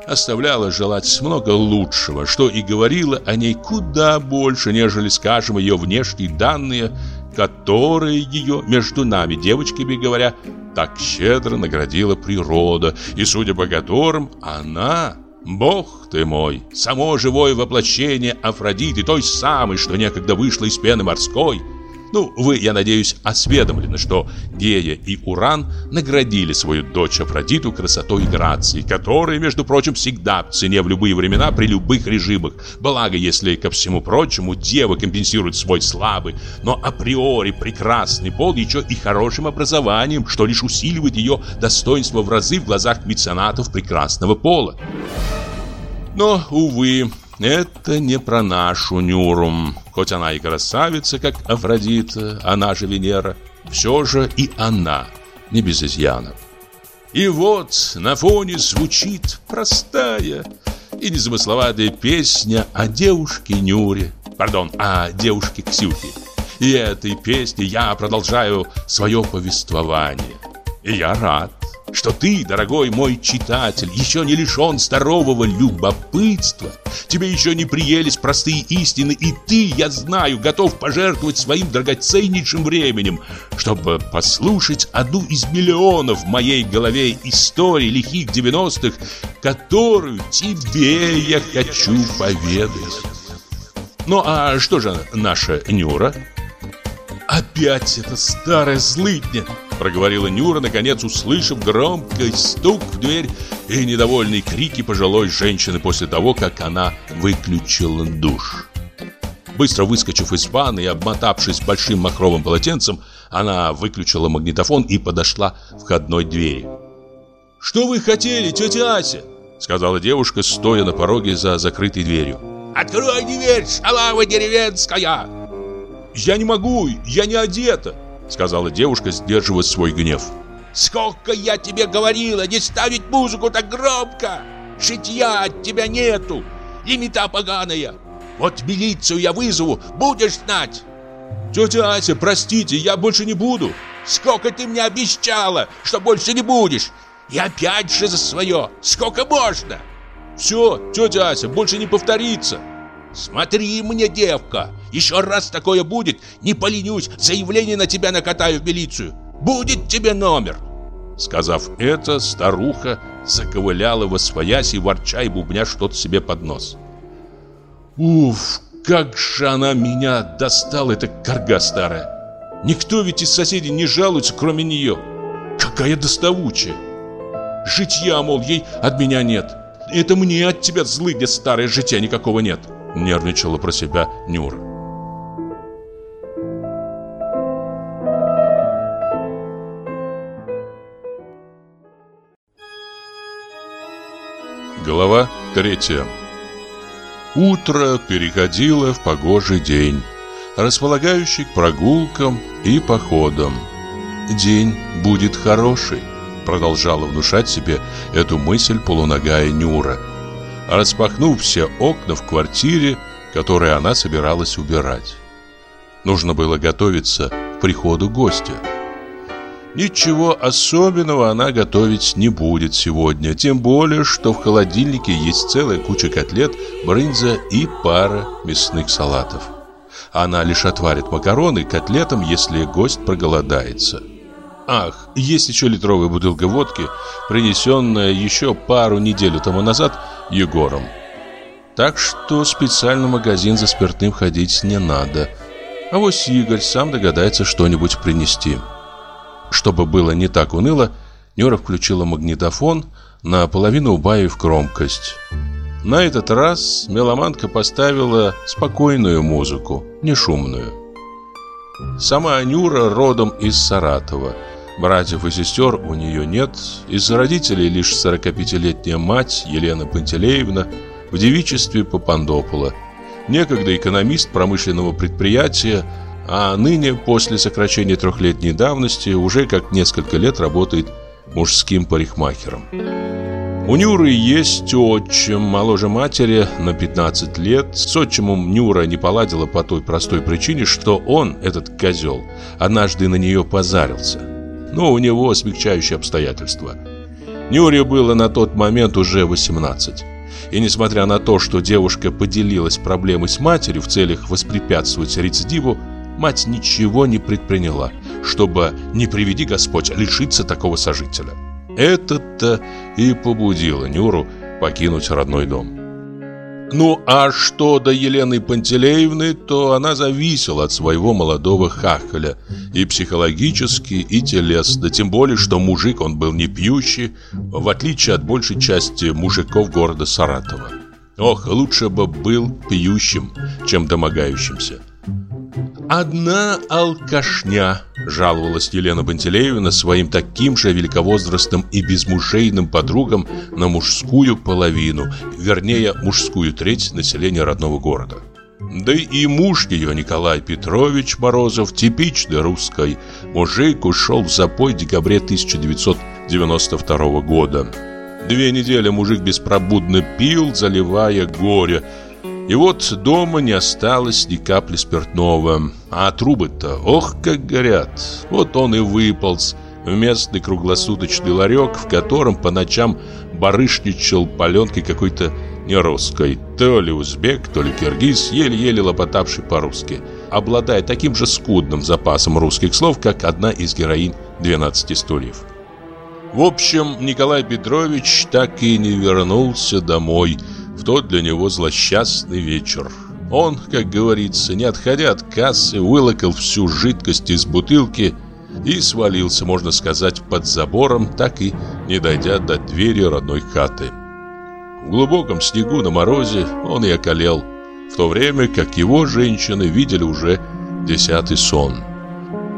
S1: оставляло желать много лучшего, что и говорило о ней куда больше, нежели, скажем, ее внешние данные, которые ее, между нами, девочками говоря, так щедро наградила природа, и, судя по которым, она, бог ты мой, само живое воплощение Афродиты, той самой, что некогда вышла из пены морской – ну, вы, я надеюсь, осведомлены, что Гея и Уран наградили свою дочь Афродиту красотой и грацией, которые, между прочим, всегда в цене в любые времена при любых режимах. Благо, если, ко всему прочему, дева компенсирует свой слабый, но априори прекрасный пол еще и хорошим образованием, что лишь усиливает ее достоинство в разы в глазах меценатов прекрасного пола. Но, увы, это не про нашу Нюрум. Хоть она и красавица, как Афродита, она же Венера, все же и она не без изъянов. И вот на фоне звучит простая и незамысловатая песня о девушке Нюре, пардон, о девушке Ксюхе. И этой песней я продолжаю свое повествование. И я рад, что ты, дорогой мой читатель, еще не лишен здорового любопытства. Тебе еще не приелись простые истины, и ты, я знаю, готов пожертвовать своим драгоценнейшим временем, чтобы послушать одну из миллионов в моей голове историй лихих 90-х, которую тебе я хочу поведать. Ну а что же наша Нюра? Опять эта старая злыдня, проговорила Нюра, наконец услышав громкий стук в дверь и недовольные крики пожилой женщины после того, как она выключила душ. Быстро выскочив из ванны и обмотавшись большим махровым полотенцем, она выключила магнитофон и подошла к входной двери. «Что вы хотели, тетя Ася?» Сказала девушка, стоя на пороге за закрытой дверью.
S4: «Открой дверь, шалава деревенская!»
S1: «Я не могу, я не одета!» Сказала девушка, сдерживая свой гнев.
S4: Сколько я тебе говорила, не ставить музыку так громко! Шитья от тебя нету! Лимита поганая! Вот милицию я вызову, будешь знать!»
S1: «Тетя Ася, простите, я больше не буду!»
S4: «Сколько ты мне обещала, что больше не будешь! И опять же за свое! Сколько можно?»
S1: «Все, тетя Ася, больше не повторится!»
S4: «Смотри мне, девка! Еще раз такое будет, не поленюсь, заявление на тебя накатаю в милицию! Будет тебе номер!»
S1: Сказав это, старуха заковыляла во своясь и ворча и бубня что-то себе под нос. «Уф, как же она меня достала, эта корга старая! Никто ведь из соседей не жалуется, кроме нее! Какая доставучая! Житья, мол, ей от меня нет! Это мне от тебя, злыдня старая, житья никакого нет!» Нервничала про себя Нюра. Глава третья Утро переходило в погожий день, располагающий к прогулкам и походам. День будет хороший, продолжала внушать себе эту мысль полуногая Нюра, распахнув все окна в квартире, которые она собиралась убирать. Нужно было готовиться к приходу гостя. Ничего особенного она готовить не будет сегодня, тем более, что в холодильнике есть целая куча котлет, брынза и пара мясных салатов. Она лишь отварит макароны котлетам, если гость проголодается. Ах, есть еще литровая бутылка водки, принесенная еще пару недель тому назад Егором. Так что специально в магазин за спиртным ходить не надо. А вот Игорь сам догадается что-нибудь принести. Чтобы было не так уныло, Нюра включила магнитофон, наполовину убавив громкость. На этот раз меломанка поставила спокойную музыку, не шумную. Сама Нюра родом из Саратова. Братьев и сестер у нее нет. Из родителей лишь 45-летняя мать Елена Пантелеевна в девичестве Папандопола. Некогда экономист промышленного предприятия, а ныне, после сокращения трехлетней давности, уже как несколько лет работает мужским парикмахером. У Нюры есть отчим, моложе матери на 15 лет. С отчимом Нюра не поладила по той простой причине, что он, этот козел, однажды на нее позарился. Но у него смягчающие обстоятельства. Нюре было на тот момент уже 18. И несмотря на то, что девушка поделилась проблемой с матерью в целях воспрепятствовать рецидиву, мать ничего не предприняла, чтобы, не приведи Господь, лишиться такого сожителя. Это-то и побудило Нюру покинуть родной дом. Ну а что до Елены Пантелеевны, то она зависела от своего молодого хахаля и психологически, и телесно, тем более, что мужик он был не пьющий, в отличие от большей части мужиков города Саратова. Ох, лучше бы был пьющим, чем домогающимся. «Одна алкашня», – жаловалась Елена Пантелеевна своим таким же великовозрастным и безмужейным подругам на мужскую половину, вернее, мужскую треть населения родного города. Да и муж ее, Николай Петрович Морозов, типичный русский мужик, ушел в запой в декабре 1992 года. Две недели мужик беспробудно пил, заливая горе – и вот дома не осталось ни капли спиртного. А трубы-то, ох, как горят. Вот он и выполз в местный круглосуточный ларек, в котором по ночам барышничал паленкой какой-то нерусской. То ли узбек, то ли киргиз, еле-еле лопотавший по-русски. Обладая таким же скудным запасом русских слов, как одна из героинь «12 стульев». В общем, Николай Петрович так и не вернулся домой – в тот для него злосчастный вечер. Он, как говорится, не отходя от кассы, вылокал всю жидкость из бутылки и свалился, можно сказать, под забором, так и не дойдя до двери родной хаты. В глубоком снегу на морозе он и околел, в то время как его женщины видели уже десятый сон.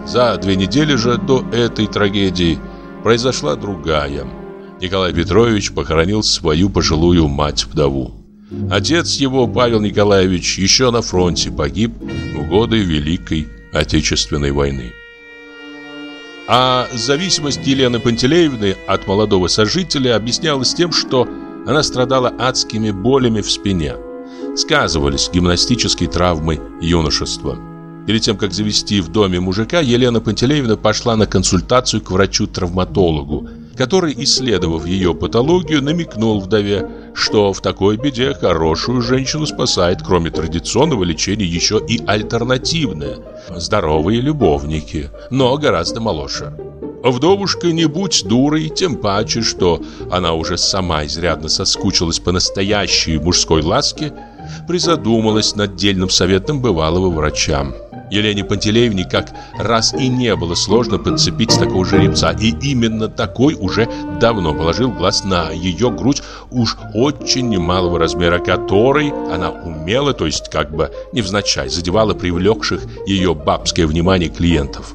S1: За две недели же до этой трагедии произошла другая – Николай Петрович похоронил свою пожилую мать-вдову. Отец его, Павел Николаевич, еще на фронте погиб в годы Великой Отечественной войны. А зависимость Елены Пантелеевны от молодого сожителя объяснялась тем, что она страдала адскими болями в спине. Сказывались гимнастические травмы юношества. Перед тем, как завести в доме мужика, Елена Пантелеевна пошла на консультацию к врачу-травматологу, который, исследовав ее патологию, намекнул вдове, что в такой беде хорошую женщину спасает, кроме традиционного лечения, еще и альтернативное – здоровые любовники, но гораздо моложе. Вдовушка не будь дурой, тем паче, что она уже сама изрядно соскучилась по настоящей мужской ласке, призадумалась над дельным советом бывалого врача. Елене Пантелеевне как раз и не было сложно подцепить такого жеребца, и именно такой уже давно положил глаз на ее грудь уж очень немалого размера, которой она умела, то есть как бы невзначай, задевала привлекших ее бабское внимание клиентов.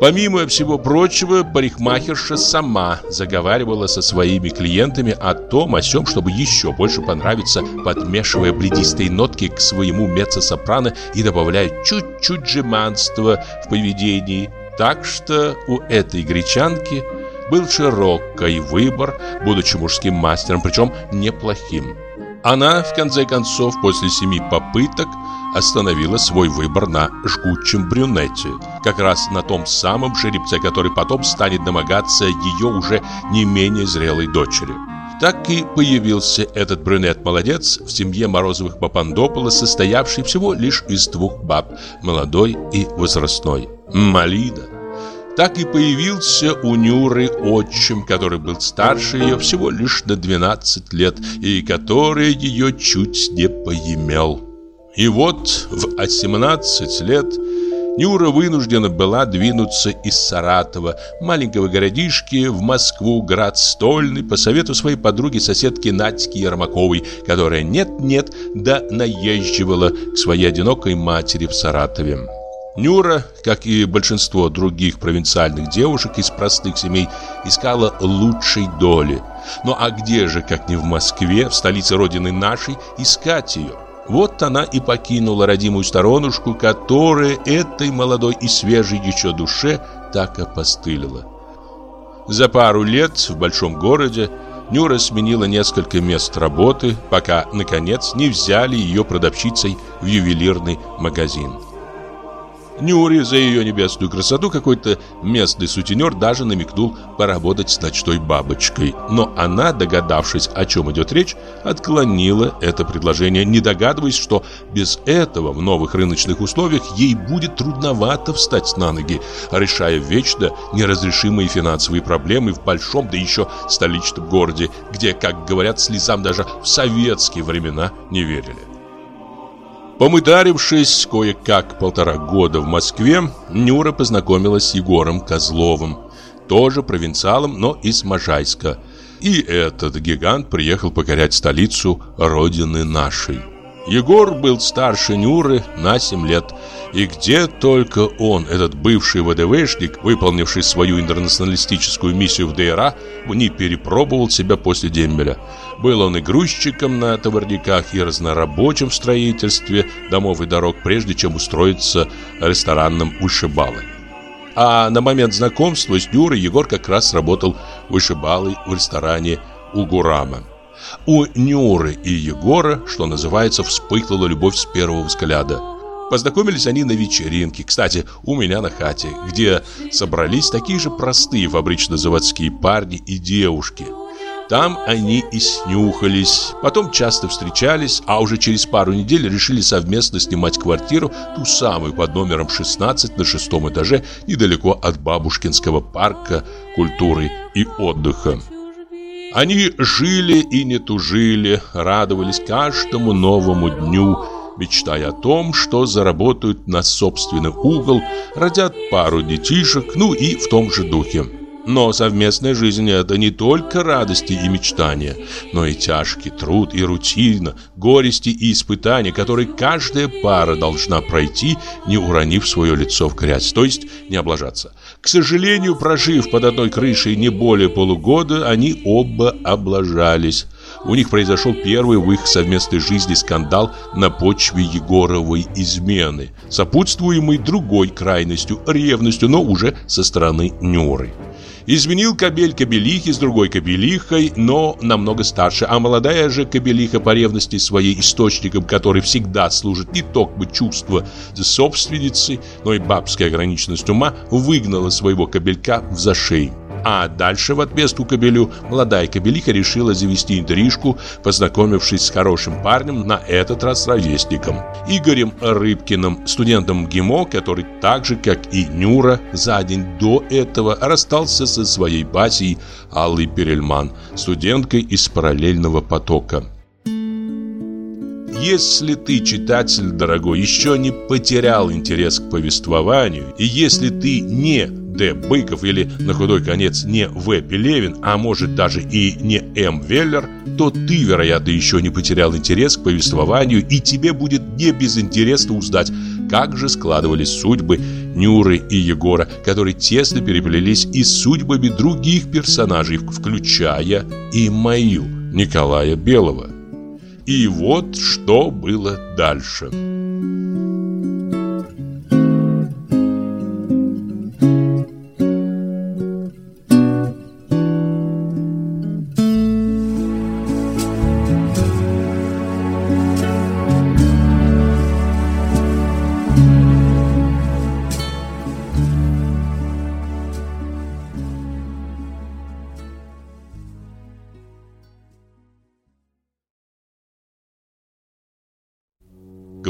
S1: Помимо всего прочего, парикмахерша сама заговаривала со своими клиентами о том, о сём, чтобы еще больше понравиться, подмешивая бледистые нотки к своему меццо-сопрано и добавляя чуть-чуть жеманства в поведении. Так что у этой гречанки был широкий выбор, будучи мужским мастером, причем неплохим. Она, в конце концов, после семи попыток, остановила свой выбор на жгучем брюнете, как раз на том самом жеребце, который потом станет домогаться ее уже не менее зрелой дочери. Так и появился этот брюнет-молодец в семье Морозовых Папандопола, состоявший всего лишь из двух баб, молодой и возрастной. Малина. Так и появился у Нюры отчим, который был старше ее всего лишь на 12 лет и который ее чуть не поимел. И вот в 18 лет Нюра вынуждена была двинуться из Саратова, маленького городишки, в Москву, град стольный, по совету своей подруги-соседки Надьки Ермаковой, которая нет-нет, да наезживала к своей одинокой матери в Саратове. Нюра, как и большинство других провинциальных девушек из простых семей, искала лучшей доли. Ну а где же, как не в Москве, в столице родины нашей, искать ее? Вот она и покинула родимую сторонушку, которая этой молодой и свежей еще душе так опостылила. За пару лет в большом городе Нюра сменила несколько мест работы, пока, наконец, не взяли ее продавщицей в ювелирный магазин. Нюре за ее небесную красоту какой-то местный сутенер даже намекнул поработать с ночной бабочкой. Но она, догадавшись, о чем идет речь, отклонила это предложение, не догадываясь, что без этого в новых рыночных условиях ей будет трудновато встать на ноги, решая вечно неразрешимые финансовые проблемы в большом, да еще столичном городе, где, как говорят, слезам даже в советские времена не верили. Помыдарившись кое-как полтора года в Москве, Нюра познакомилась с Егором Козловым, тоже провинциалом, но из Можайска. И этот гигант приехал покорять столицу родины нашей. Егор был старше Нюры на 7 лет, и где только он, этот бывший ВДВшник, выполнивший свою интернационалистическую миссию в ДРА, не перепробовал себя после дембеля. Был он и грузчиком на товарниках, и разнорабочим в строительстве домов и дорог, прежде чем устроиться ресторанным вышибалой. А на момент знакомства с Нюрой Егор как раз работал вышибалой в ресторане у Гурама. У Нюры и Егора, что называется, вспыхнула любовь с первого взгляда. Познакомились они на вечеринке, кстати, у меня на хате, где собрались такие же простые фабрично-заводские парни и девушки. Там они и снюхались, потом часто встречались, а уже через пару недель решили совместно снимать квартиру, ту самую под номером 16 на шестом этаже, недалеко от Бабушкинского парка культуры и отдыха. Они жили и не тужили, радовались каждому новому дню, мечтая о том, что заработают на собственный угол, родят пару детишек, ну и в том же духе. Но совместная жизнь – это не только радости и мечтания, но и тяжкий труд и рутина, горести и испытания, которые каждая пара должна пройти, не уронив свое лицо в грязь, то есть не облажаться. К сожалению, прожив под одной крышей не более полугода, они оба облажались. У них произошел первый в их совместной жизни скандал на почве Егоровой измены, сопутствуемый другой крайностью, ревностью, но уже со стороны Нюры. Изменил кобель кобелихи с другой кобелихой, но намного старше, а молодая же кобелиха по ревности своей источником, который всегда служит не только чувство собственницы, но и бабская ограниченность ума, выгнала своего кобелька в зашей. А дальше в отместку кобелю молодая кобелиха решила завести интрижку, познакомившись с хорошим парнем, на этот раз ровесником. Игорем Рыбкиным, студентом ГИМО, который так же, как и Нюра, за день до этого расстался со своей батей Аллой Перельман, студенткой из параллельного потока. Если ты, читатель дорогой, еще не потерял интерес к повествованию, и если ты не Д. Быков или, на худой конец, не В. Пелевин, а может даже и не М. Веллер, то ты, вероятно, еще не потерял интерес к повествованию, и тебе будет не безинтересно узнать, как же складывались судьбы Нюры и Егора, которые тесно переплелись и с судьбами других персонажей, включая и мою, Николая Белого. И вот что было дальше.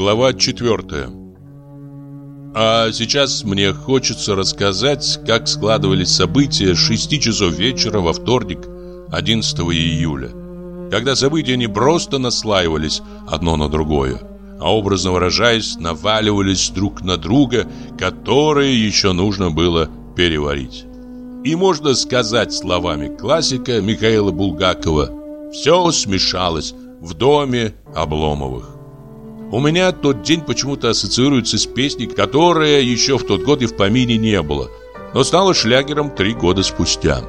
S1: Глава четвертая А сейчас мне хочется рассказать, как складывались события с 6 часов вечера во вторник, 11 июля. Когда события не просто наслаивались одно на другое, а образно выражаясь, наваливались друг на друга, которые еще нужно было переварить. И можно сказать словами классика Михаила Булгакова «Все смешалось в доме Обломовых». У меня тот день почему-то ассоциируется с песней, которая еще в тот год и в помине не было, но стала шлягером три года спустя.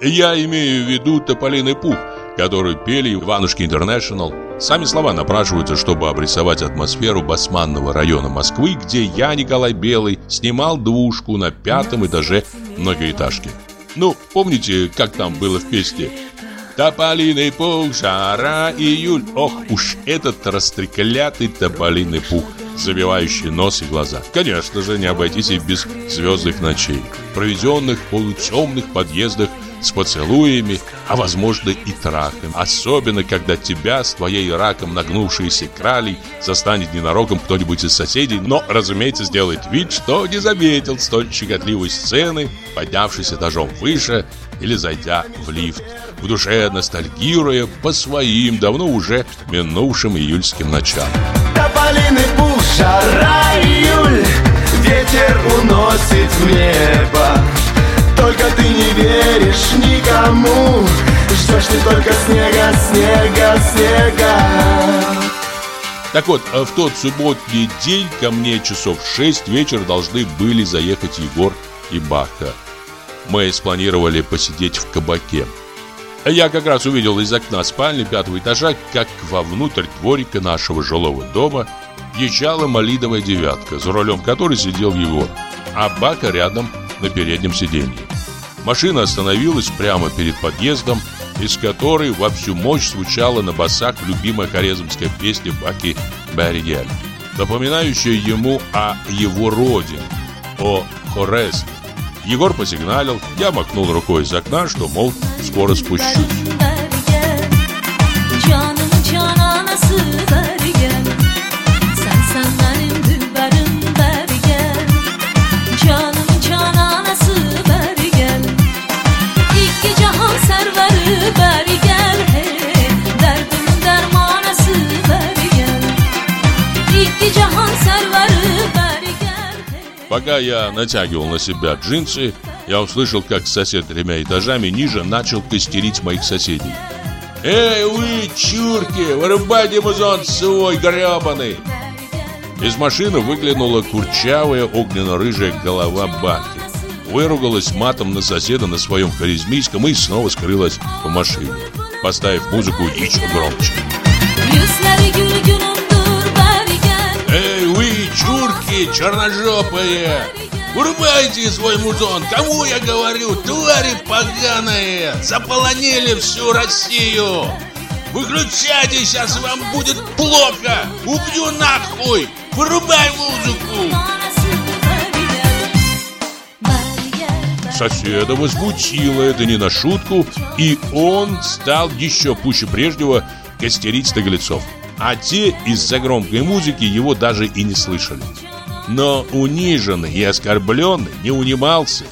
S1: Я имею в виду «Тополиный пух», который пели Иванушки Интернешнл. Сами слова напрашиваются, чтобы обрисовать атмосферу басманного района Москвы, где я, Николай Белый, снимал двушку на пятом этаже многоэтажки. Ну, помните, как там было в песне? Тополиный пух, жара, июль. Ох уж этот растреклятый тополиный пух Забивающий нос и глаза. Конечно же, не обойтись и без звездных ночей Проведенных в полутемных подъездах с поцелуями, а возможно и трахом. Особенно, когда тебя с твоей раком нагнувшейся кралей застанет ненароком кто-нибудь из соседей, но, разумеется, сделает вид, что не заметил столь щекотливой сцены, поднявшись этажом выше или зайдя в лифт, в душе ностальгируя по своим давно уже минувшим июльским ночам.
S3: Тополиный пух, жара, июль Ветер уносит в небо Только ты не веришь никому Ждешь ты только снега, снега, снега
S1: Так вот, э, в тот субботний день ко мне часов в 6 вечера должны были заехать Егор и Баха. Мы спланировали посидеть в кабаке. Я как раз увидел из окна спальни пятого этажа, как вовнутрь дворика нашего жилого дома езжала малиновая девятка, за рулем которой сидел Егор, а Бака рядом на переднем сиденье. Машина остановилась прямо перед подъездом, из которой во всю мощь звучала на басах любимая хорезмская песня Баки Барриель, напоминающая ему о его родине, о Хорезме. Егор посигналил, я махнул рукой из окна, что, мол, скоро спущусь. Пока я натягивал на себя джинсы, я услышал, как сосед тремя этажами ниже начал костерить моих соседей. «Эй, вы, чурки, вырубайте музон свой гребаный!» Из машины выглянула курчавая огненно-рыжая голова Бахи. Выругалась матом на соседа на своем харизмийском и снова скрылась в машине, поставив музыку еще громче.
S5: Yüzleri gül gülümdür
S1: чурки, черножопые! Вырубайте свой музон! Кому я говорю? Твари поганые! Заполонили всю Россию! Выключайте, сейчас вам будет плохо! Убью нахуй! Вырубай музыку! Соседа возмутило это не на шутку, и он стал еще пуще прежнего костерить наглецов. А те из-за громкой музыки его даже и не слышали. Но униженный и оскорбленный не унимался.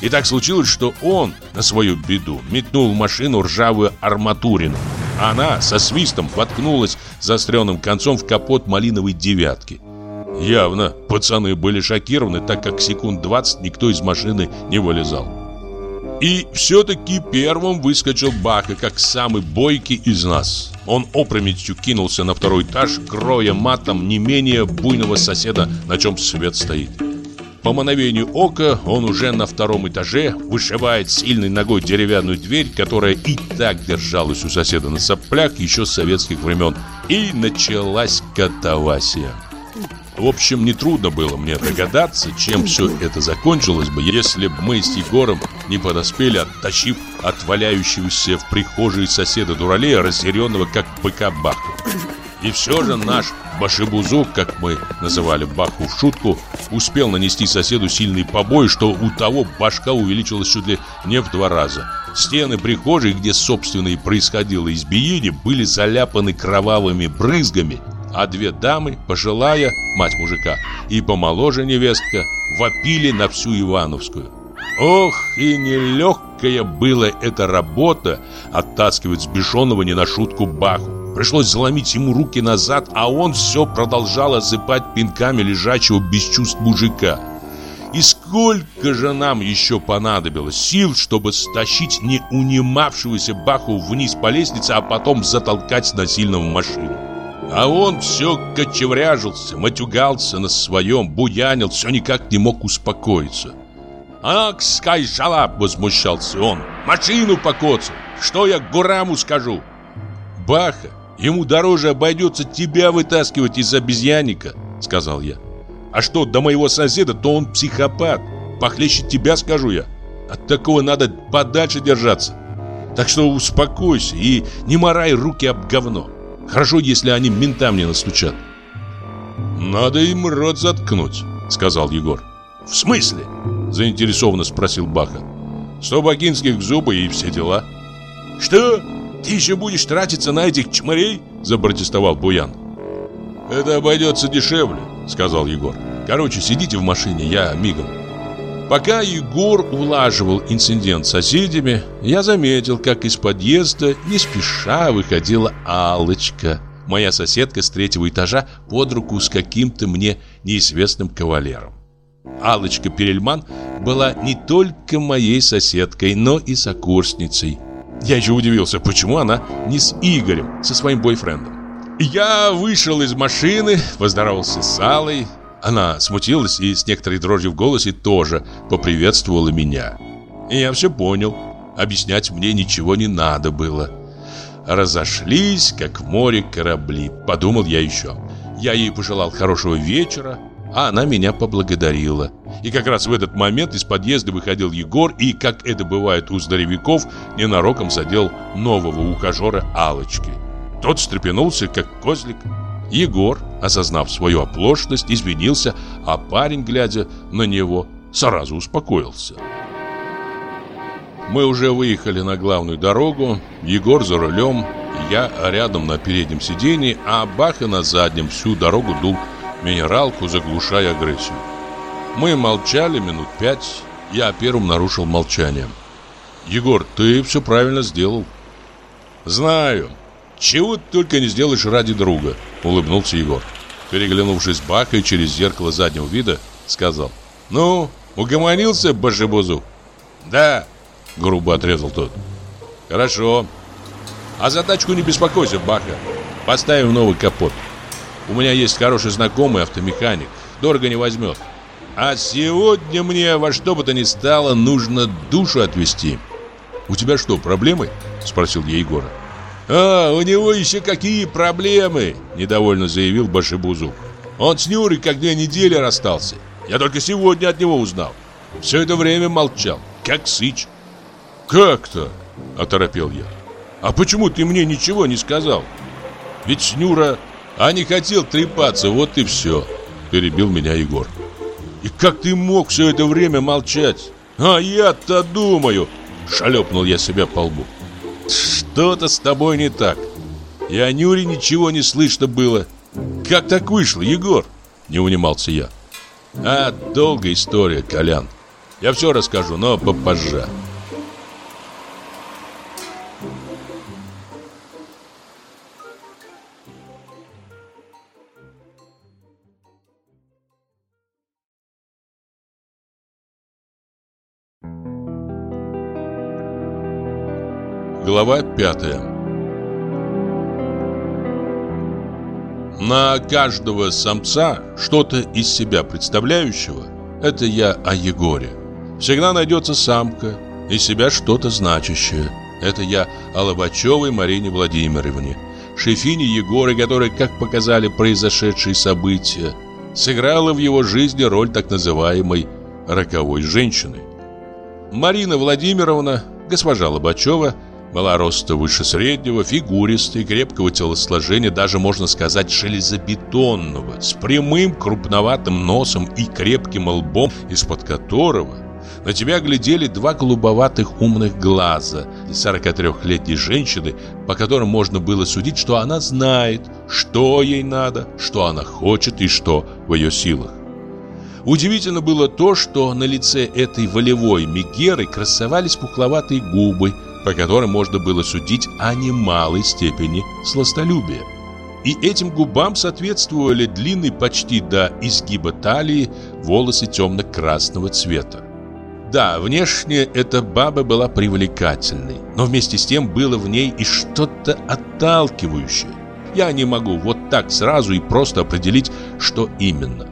S1: И так случилось, что он, на свою беду, метнул в машину ржавую арматурину. Она со свистом воткнулась заостренным концом в капот малиновой девятки. Явно пацаны были шокированы, так как секунд 20 никто из машины не вылезал. И все-таки первым выскочил Бака, как самый бойкий из нас. Он опрометью кинулся на второй этаж, кроя матом не менее буйного соседа, на чем свет стоит. По мановению ока он уже на втором этаже вышивает сильной ногой деревянную дверь, которая и так держалась у соседа на соплях еще с советских времен. И началась катавасия. В общем, нетрудно было мне догадаться, чем все это закончилось бы, если бы мы с Егором не подоспели, оттащив от валяющегося в прихожей соседа дуралея, разъяренного как быка Баху. И все же наш башибузук, как мы называли Баху в шутку, успел нанести соседу сильный побои, что у того башка увеличилась чуть ли не в два раза. Стены прихожей, где, собственно, и происходило избиение, были заляпаны кровавыми брызгами, а две дамы, пожилая, мать мужика, и помоложе невестка, вопили на всю Ивановскую. Ох, и нелегкая была эта работа оттаскивать сбешенного не на шутку Баху. Пришлось заломить ему руки назад, а он все продолжал осыпать пинками лежачего без чувств мужика. И сколько же нам еще понадобилось сил, чтобы стащить не унимавшегося Баху вниз по лестнице, а потом затолкать насильно в машину. А он все кочевряжился, матюгался на своем, буянил, все никак не мог успокоиться. «Ах, скайжала!» — возмущался он. «Машину покоцал! Что я Гураму скажу?» «Баха, ему дороже обойдется тебя вытаскивать из обезьянника», — сказал я. «А что до моего соседа, то он психопат. Похлеще тебя, скажу я. От такого надо подальше держаться. Так что успокойся и не морай руки об говно. Хорошо, если они ментам не настучат». «Надо им рот заткнуть», — сказал Егор. «В смысле?» – заинтересованно спросил Баха. «Сто бакинских зубы и все дела». «Что? Ты еще будешь тратиться на этих чмырей?» – запротестовал Буян. «Это обойдется дешевле», – сказал Егор. «Короче, сидите в машине, я мигом». Пока Егор улаживал инцидент с соседями, я заметил, как из подъезда не спеша выходила Алочка, моя соседка с третьего этажа, под руку с каким-то мне неизвестным кавалером. Алочка Перельман была не только моей соседкой, но и сокурсницей. Я еще удивился, почему она не с Игорем, со своим бойфрендом. Я вышел из машины, поздоровался с Алой. Она смутилась и с некоторой дрожью в голосе тоже поприветствовала меня. И я все понял. Объяснять мне ничего не надо было. Разошлись, как в море корабли, подумал я еще. Я ей пожелал хорошего вечера, а она меня поблагодарила. И как раз в этот момент из подъезда выходил Егор и, как это бывает у здоровяков, ненароком задел нового ухажера Алочки. Тот встрепенулся, как козлик. Егор, осознав свою оплошность, извинился, а парень, глядя на него, сразу успокоился. Мы уже выехали на главную дорогу, Егор за рулем, я рядом на переднем сиденье, а Баха на заднем всю дорогу дул минералку, заглушая агрессию. Мы молчали минут пять, я первым нарушил молчание. «Егор, ты все правильно сделал». «Знаю. Чего ты только не сделаешь ради друга», — улыбнулся Егор. Переглянувшись Бахой через зеркало заднего вида, сказал. «Ну, угомонился, башебузу?» «Да», — грубо отрезал тот. «Хорошо. А за тачку не беспокойся, Баха. Поставим новый капот. У меня есть хороший знакомый автомеханик. Дорого не возьмет. А сегодня мне во что бы то ни стало нужно душу отвезти. У тебя что, проблемы? Спросил я Егора. А, у него еще какие проблемы? Недовольно заявил Башибузу. Он с Нюрой как две недели расстался. Я только сегодня от него узнал. Все это время молчал, как сыч. Как-то? Оторопел я. А почему ты мне ничего не сказал? Ведь Нюра а не хотел трепаться, вот и все Перебил меня Егор И как ты мог все это время молчать? А я-то думаю Шалепнул я себя по лбу Что-то с тобой не так. И о Нюре ничего не слышно было. Как так вышло, Егор? Не унимался я. А, долгая история, Колян. Я все расскажу, но попозже Глава пятая На каждого самца, что-то из себя представляющего, это я о Егоре. Всегда найдется самка, из себя что-то значащее. Это я о Лобачевой Марине Владимировне, шефине Егора, которая, как показали произошедшие события, сыграла в его жизни роль так называемой «роковой женщины». Марина Владимировна, госпожа Лобачева – была роста выше среднего, фигуристой, крепкого телосложения, даже, можно сказать, железобетонного, с прямым крупноватым носом и крепким лбом, из-под которого На тебя глядели два голубоватых умных глаза 43-летней женщины, по которым можно было судить, что она знает, что ей надо, что она хочет и что в ее силах. Удивительно было то, что на лице этой волевой Мегеры красовались пухловатые губы, по которым можно было судить о немалой степени сластолюбия. И этим губам соответствовали длинные почти до изгиба талии волосы темно-красного цвета. Да, внешне эта баба была привлекательной, но вместе с тем было в ней и что-то отталкивающее. Я не могу вот так сразу и просто определить, что именно.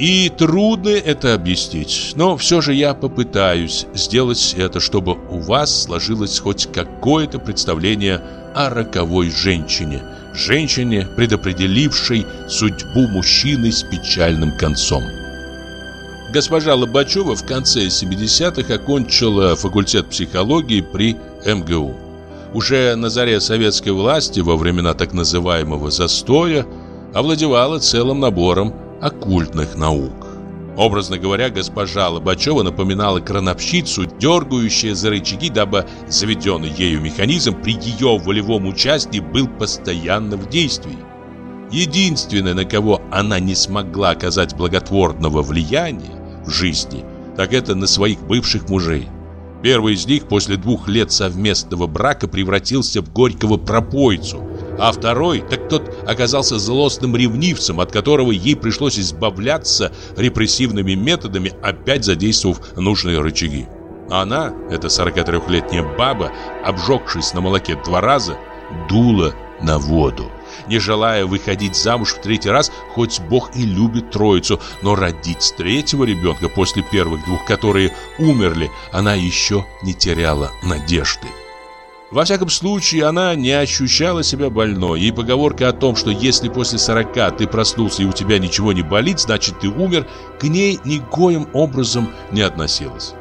S1: И трудно это объяснить, но все же я попытаюсь сделать это, чтобы у вас сложилось хоть какое-то представление о роковой женщине, женщине, предопределившей судьбу мужчины с печальным концом. Госпожа Лобачева в конце 70-х окончила факультет психологии при МГУ. Уже на заре советской власти, во времена так называемого «застоя», овладевала целым набором оккультных наук. Образно говоря, госпожа Лобачева напоминала крановщицу, дергающую за рычаги, дабы заведенный ею механизм при ее волевом участии был постоянно в действии. Единственное, на кого она не смогла оказать благотворного влияния в жизни, так это на своих бывших мужей. Первый из них после двух лет совместного брака превратился в горького пропойцу, а второй, так тот оказался злостным ревнивцем, от которого ей пришлось избавляться репрессивными методами, опять задействовав нужные рычаги. Она, эта 43-летняя баба, обжегшись на молоке два раза, дула на воду. Не желая выходить замуж в третий раз, хоть Бог и любит троицу, но родить третьего ребенка после первых двух, которые умерли, она еще не теряла надежды. Во всяком случае, она не ощущала себя больной, и поговорка о том, что если после 40 ты проснулся и у тебя ничего не болит, значит ты умер, к ней никоим образом не относилась.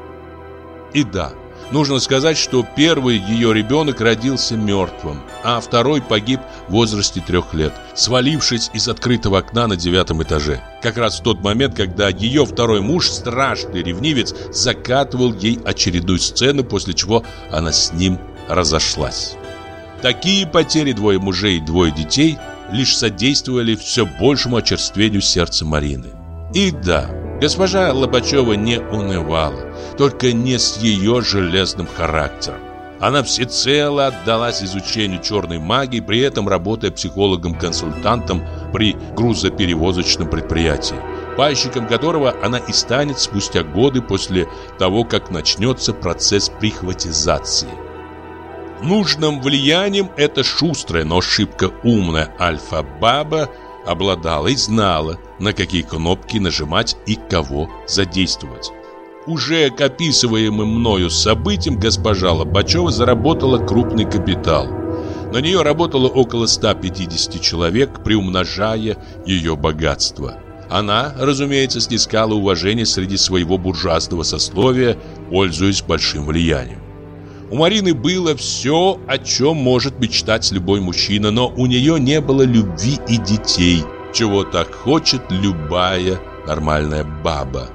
S1: И да, нужно сказать, что первый ее ребенок родился мертвым, а второй погиб в возрасте трех лет, свалившись из открытого окна на девятом этаже. Как раз в тот момент, когда ее второй муж, страшный ревнивец, закатывал ей очередную сцену, после чего она с ним разошлась. Такие потери двое мужей и двое детей лишь содействовали все большему очерствению сердца Марины. И да, госпожа Лобачева не унывала, только не с ее железным характером. Она всецело отдалась изучению черной магии, при этом работая психологом-консультантом при грузоперевозочном предприятии, пайщиком которого она и станет спустя годы после того, как начнется процесс прихватизации. Нужным влиянием эта шустрая, но шибко умная альфа-баба обладала и знала, на какие кнопки нажимать и кого задействовать. Уже к описываемым мною событиям госпожа Лобачева заработала крупный капитал. На нее работало около 150 человек, приумножая ее богатство. Она, разумеется, снискала уважение среди своего буржуазного сословия, пользуясь большим влиянием. У Марины было все, о чем может мечтать любой мужчина, но у нее не было любви и детей, чего так хочет любая нормальная баба.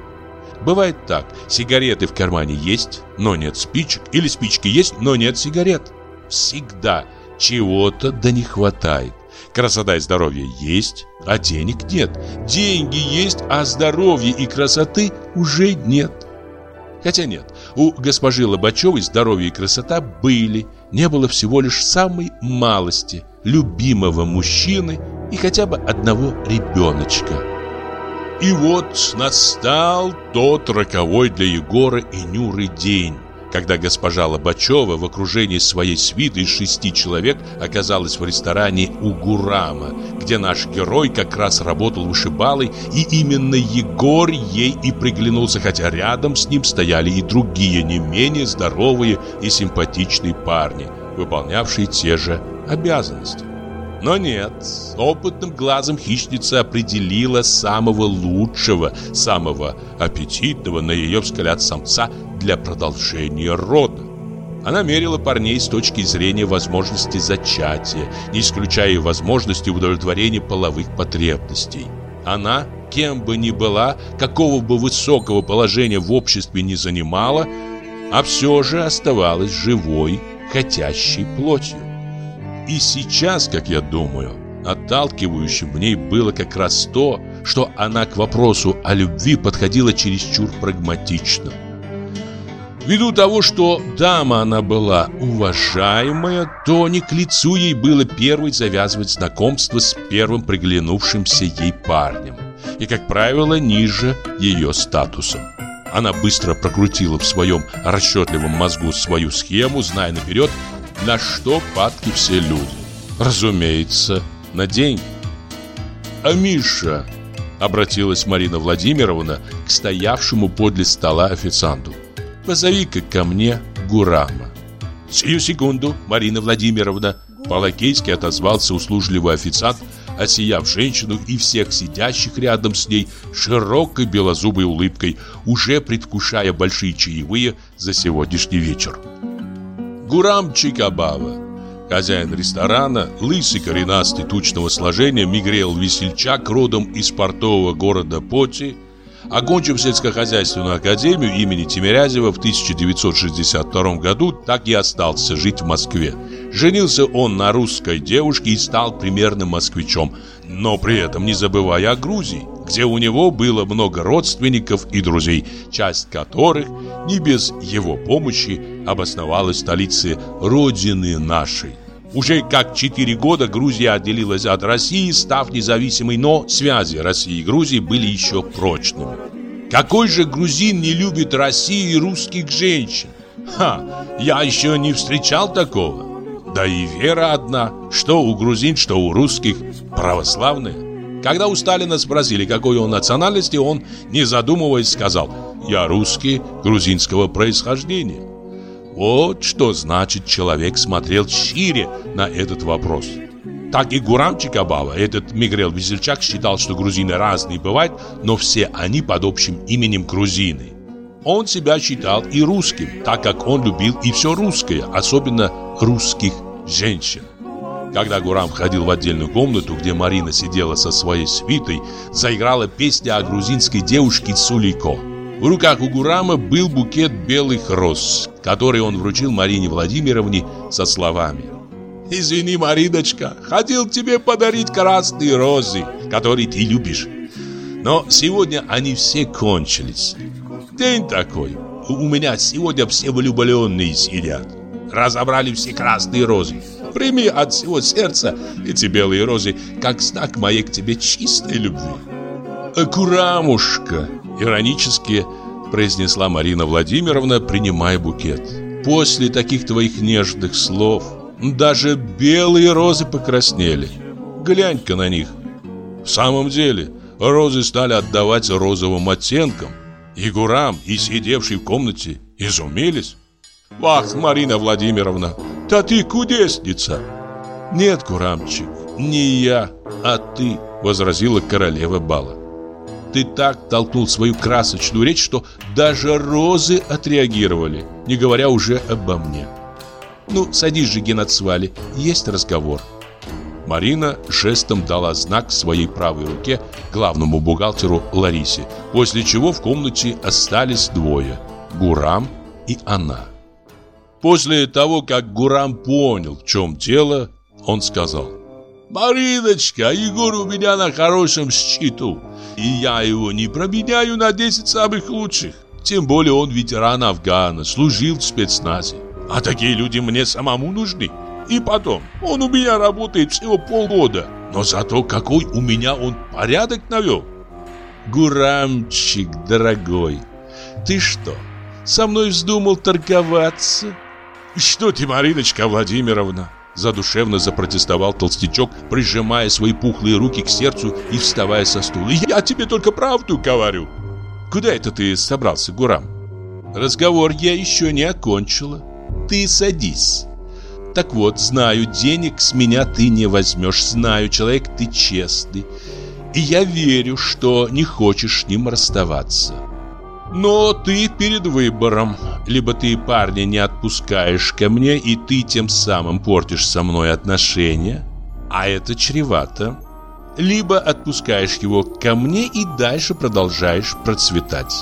S1: Бывает так, сигареты в кармане есть, но нет спичек, или спички есть, но нет сигарет. Всегда чего-то да не хватает. Красота и здоровье есть, а денег нет. Деньги есть, а здоровья и красоты уже нет. Хотя нет, у госпожи Лобачевой здоровье и красота были. Не было всего лишь самой малости, любимого мужчины и хотя бы одного ребеночка. И вот настал тот роковой для Егора и Нюры день когда госпожа Лобачева в окружении своей свиты из шести человек оказалась в ресторане у Гурама, где наш герой как раз работал вышибалой, и именно Егор ей и приглянулся, хотя рядом с ним стояли и другие не менее здоровые и симпатичные парни, выполнявшие те же обязанности. Но нет, опытным глазом хищница определила самого лучшего, самого аппетитного, на ее взгляд, самца для продолжения рода. Она мерила парней с точки зрения возможности зачатия, не исключая возможности удовлетворения половых потребностей. Она кем бы ни была, какого бы высокого положения в обществе не занимала, а все же оставалась живой, хотящей плотью. И сейчас, как я думаю, отталкивающим в ней было как раз то, что она к вопросу о любви подходила чересчур прагматично. Ввиду того, что дама она была уважаемая, то не к лицу ей было первой завязывать знакомство с первым приглянувшимся ей парнем. И, как правило, ниже ее статусом. Она быстро прокрутила в своем расчетливом мозгу свою схему, зная наперед, на что падки все люди. Разумеется, на деньги. «А Миша?» — обратилась Марина Владимировна к стоявшему подле стола официанту. Позови-ка ко мне Гурама. Сию секунду, Марина Владимировна. По-лакейски отозвался услужливый официант, осияв женщину и всех сидящих рядом с ней широкой белозубой улыбкой, уже предвкушая большие чаевые за сегодняшний вечер. Гурам Чикабава, хозяин ресторана, лысый коренастый тучного сложения Мигрел Весельчак, родом из портового города Поти, Окончив сельскохозяйственную академию имени Тимирязева в 1962 году, так и остался жить в Москве. Женился он на русской девушке и стал примерным москвичом, но при этом не забывая о Грузии, где у него было много родственников и друзей, часть которых не без его помощи обосновалась в столице родины нашей. Уже как 4 года Грузия отделилась от России, став независимой, но связи России и Грузии были еще прочными. Какой же грузин не любит Россию и русских женщин? Ха, я еще не встречал такого. Да и вера одна, что у грузин, что у русских, православная. Когда у Сталина спросили, какой он национальности, он, не задумываясь, сказал «Я русский грузинского происхождения». Вот что значит человек смотрел шире на этот вопрос. Так и Гурам Чикабава, этот Мигрел Весельчак считал, что грузины разные бывают, но все они под общим именем грузины. Он себя считал и русским, так как он любил и все русское, особенно русских женщин. Когда Гурам входил в отдельную комнату, где Марина сидела со своей свитой, заиграла песня о грузинской девушке Цулико. В руках у Гурама был букет белых роз, который он вручил Марине Владимировне со словами «Извини, Мариночка, хотел тебе подарить красные розы, которые ты любишь. Но сегодня они все кончились. День такой. У меня сегодня все влюбленные сидят. Разобрали все красные розы. Прими от всего сердца эти белые розы, как знак моей к тебе чистой любви». «Курамушка!» Иронически произнесла Марина Владимировна, принимая букет. После таких твоих нежных слов даже белые розы покраснели. Глянь-ка на них. В самом деле, розы стали отдавать розовым оттенкам. И Гурам, и сидевший в комнате изумились. «Вах, Марина Владимировна, да ты кудесница!» «Нет, Гурамчик, не я, а ты», — возразила королева бала. Ты так толкнул свою красочную речь, что даже розы отреагировали, не говоря уже обо мне. Ну, садись же, Геноцвали, есть разговор. Марина жестом дала знак своей правой руке главному бухгалтеру Ларисе, после чего в комнате остались двое – Гурам и она. После того, как Гурам понял, в чем дело, он сказал «Мариночка, Егор у меня на хорошем счету. И я его не променяю на 10 самых лучших. Тем более он ветеран Афгана, служил в спецназе. А такие люди мне самому нужны. И потом, он у меня работает всего полгода. Но зато какой у меня он порядок навел. Гурамчик, дорогой, ты что, со мной вздумал торговаться? Что ты, Мариночка Владимировна? Задушевно запротестовал толстячок, прижимая свои пухлые руки к сердцу и вставая со стула. «Я тебе только правду говорю!» «Куда это ты собрался, Гурам?» «Разговор я еще не окончила. Ты садись». «Так вот, знаю, денег с меня ты не возьмешь. Знаю, человек ты честный. И я верю, что не хочешь с ним расставаться. Но ты перед выбором. Либо ты парня не отпускаешь ко мне, и ты тем самым портишь со мной отношения, а это чревато. либо отпускаешь его ко мне и дальше продолжаешь процветать.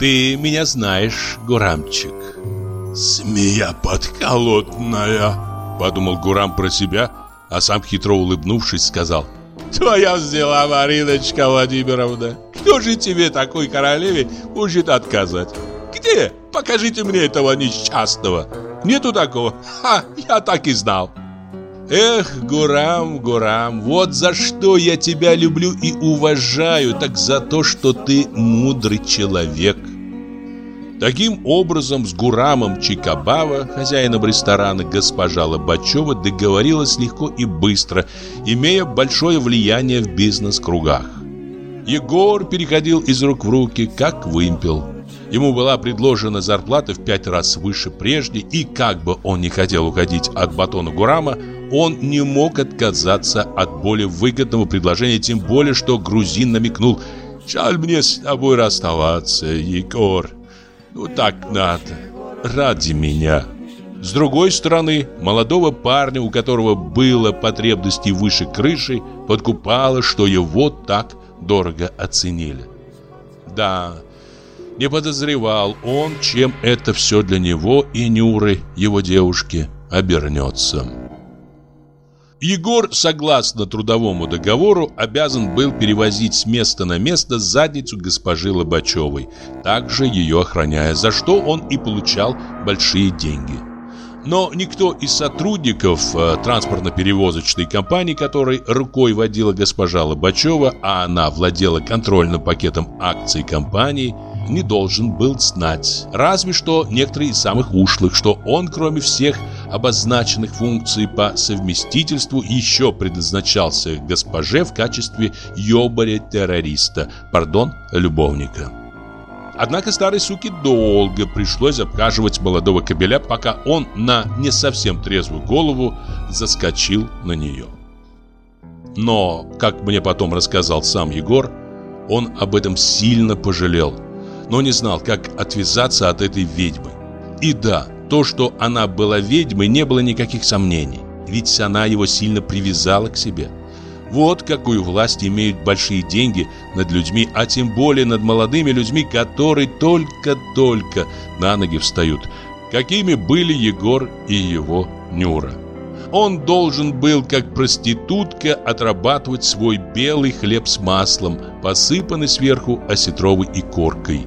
S1: Ты меня знаешь, Гурамчик.
S6: Змея подколотная,
S1: Подумал Гурам про себя, а сам хитро улыбнувшись сказал
S6: Твоя взяла, Мариночка Владимировна. Кто же тебе, такой королеве, может отказать? Где? Покажите мне этого несчастного. Нету такого? Ха, я так и знал.
S1: Эх, Гурам, Гурам, вот за что я тебя люблю и уважаю, так за то, что ты мудрый человек. Таким образом, с Гурамом Чикабава, хозяином ресторана госпожа Лобачева, договорилась легко и быстро, имея большое влияние в бизнес-кругах. Егор переходил из рук в руки, как вымпел. Ему была предложена зарплата в пять раз выше прежней, и как бы он не хотел уходить от батона Гурама, он не мог отказаться от более выгодного предложения, тем более, что грузин намекнул «Жаль мне с тобой расставаться, Егор». Ну так надо. Ради меня. С другой стороны, молодого парня, у которого было потребности выше крыши, подкупало, что его так дорого оценили. Да, не подозревал он, чем это все для него и Нюры, его девушки, обернется. Егор, согласно трудовому договору, обязан был перевозить с места на место задницу госпожи Лобачевой, также ее охраняя, за что он и получал большие деньги. Но никто из сотрудников э, транспортно-перевозочной компании, которой рукой водила госпожа Лобачева, а она владела контрольным пакетом акций компании, не должен был знать. Разве что некоторые из самых ушлых, что он, кроме всех обозначенных функций по совместительству, еще предназначался госпоже в качестве ёбаря-террориста, пардон, любовника. Однако старой суке долго пришлось обхаживать молодого кобеля, пока он на не совсем трезвую голову заскочил на нее. Но, как мне потом рассказал сам Егор, он об этом сильно пожалел, но не знал, как отвязаться от этой ведьмы. И да, то, что она была ведьмой, не было никаких сомнений, ведь она его сильно привязала к себе. Вот какую власть имеют большие деньги над людьми, а тем более над молодыми людьми, которые только-только на ноги встают, какими были Егор и его Нюра. Он должен был, как проститутка, отрабатывать свой белый хлеб с маслом, посыпанный сверху осетровой икоркой.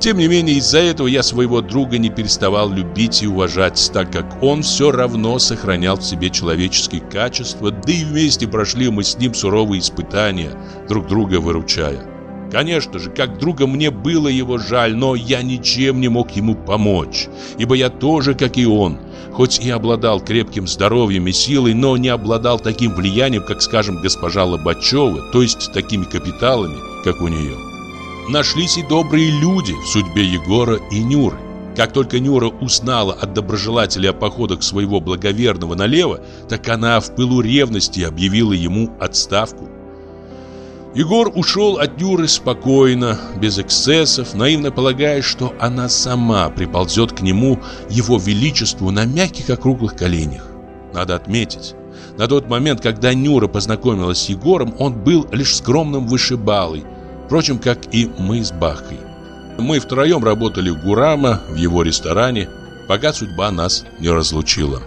S1: Тем не менее, из-за этого я своего друга не переставал любить и уважать, так как он все равно сохранял в себе человеческие качества, да и вместе прошли мы с ним суровые испытания, друг друга выручая. Конечно же, как друга мне было его жаль, но я ничем не мог ему помочь, ибо я тоже, как и он, хоть и обладал крепким здоровьем и силой, но не обладал таким влиянием, как, скажем, госпожа Лобачева, то есть такими капиталами, как у нее. Нашлись и добрые люди в судьбе Егора и Нюры. Как только Нюра узнала от доброжелателя о походах своего благоверного налево, так она в пылу ревности объявила ему отставку. Егор ушел от Нюры спокойно, без эксцессов, наивно полагая, что она сама приползет к нему, его величеству, на мягких округлых коленях. Надо отметить, на тот момент, когда Нюра познакомилась с Егором, он был лишь скромным вышибалой, впрочем, как и мы с Бахой. Мы втроем работали у Гурама в его ресторане, пока судьба нас не разлучила.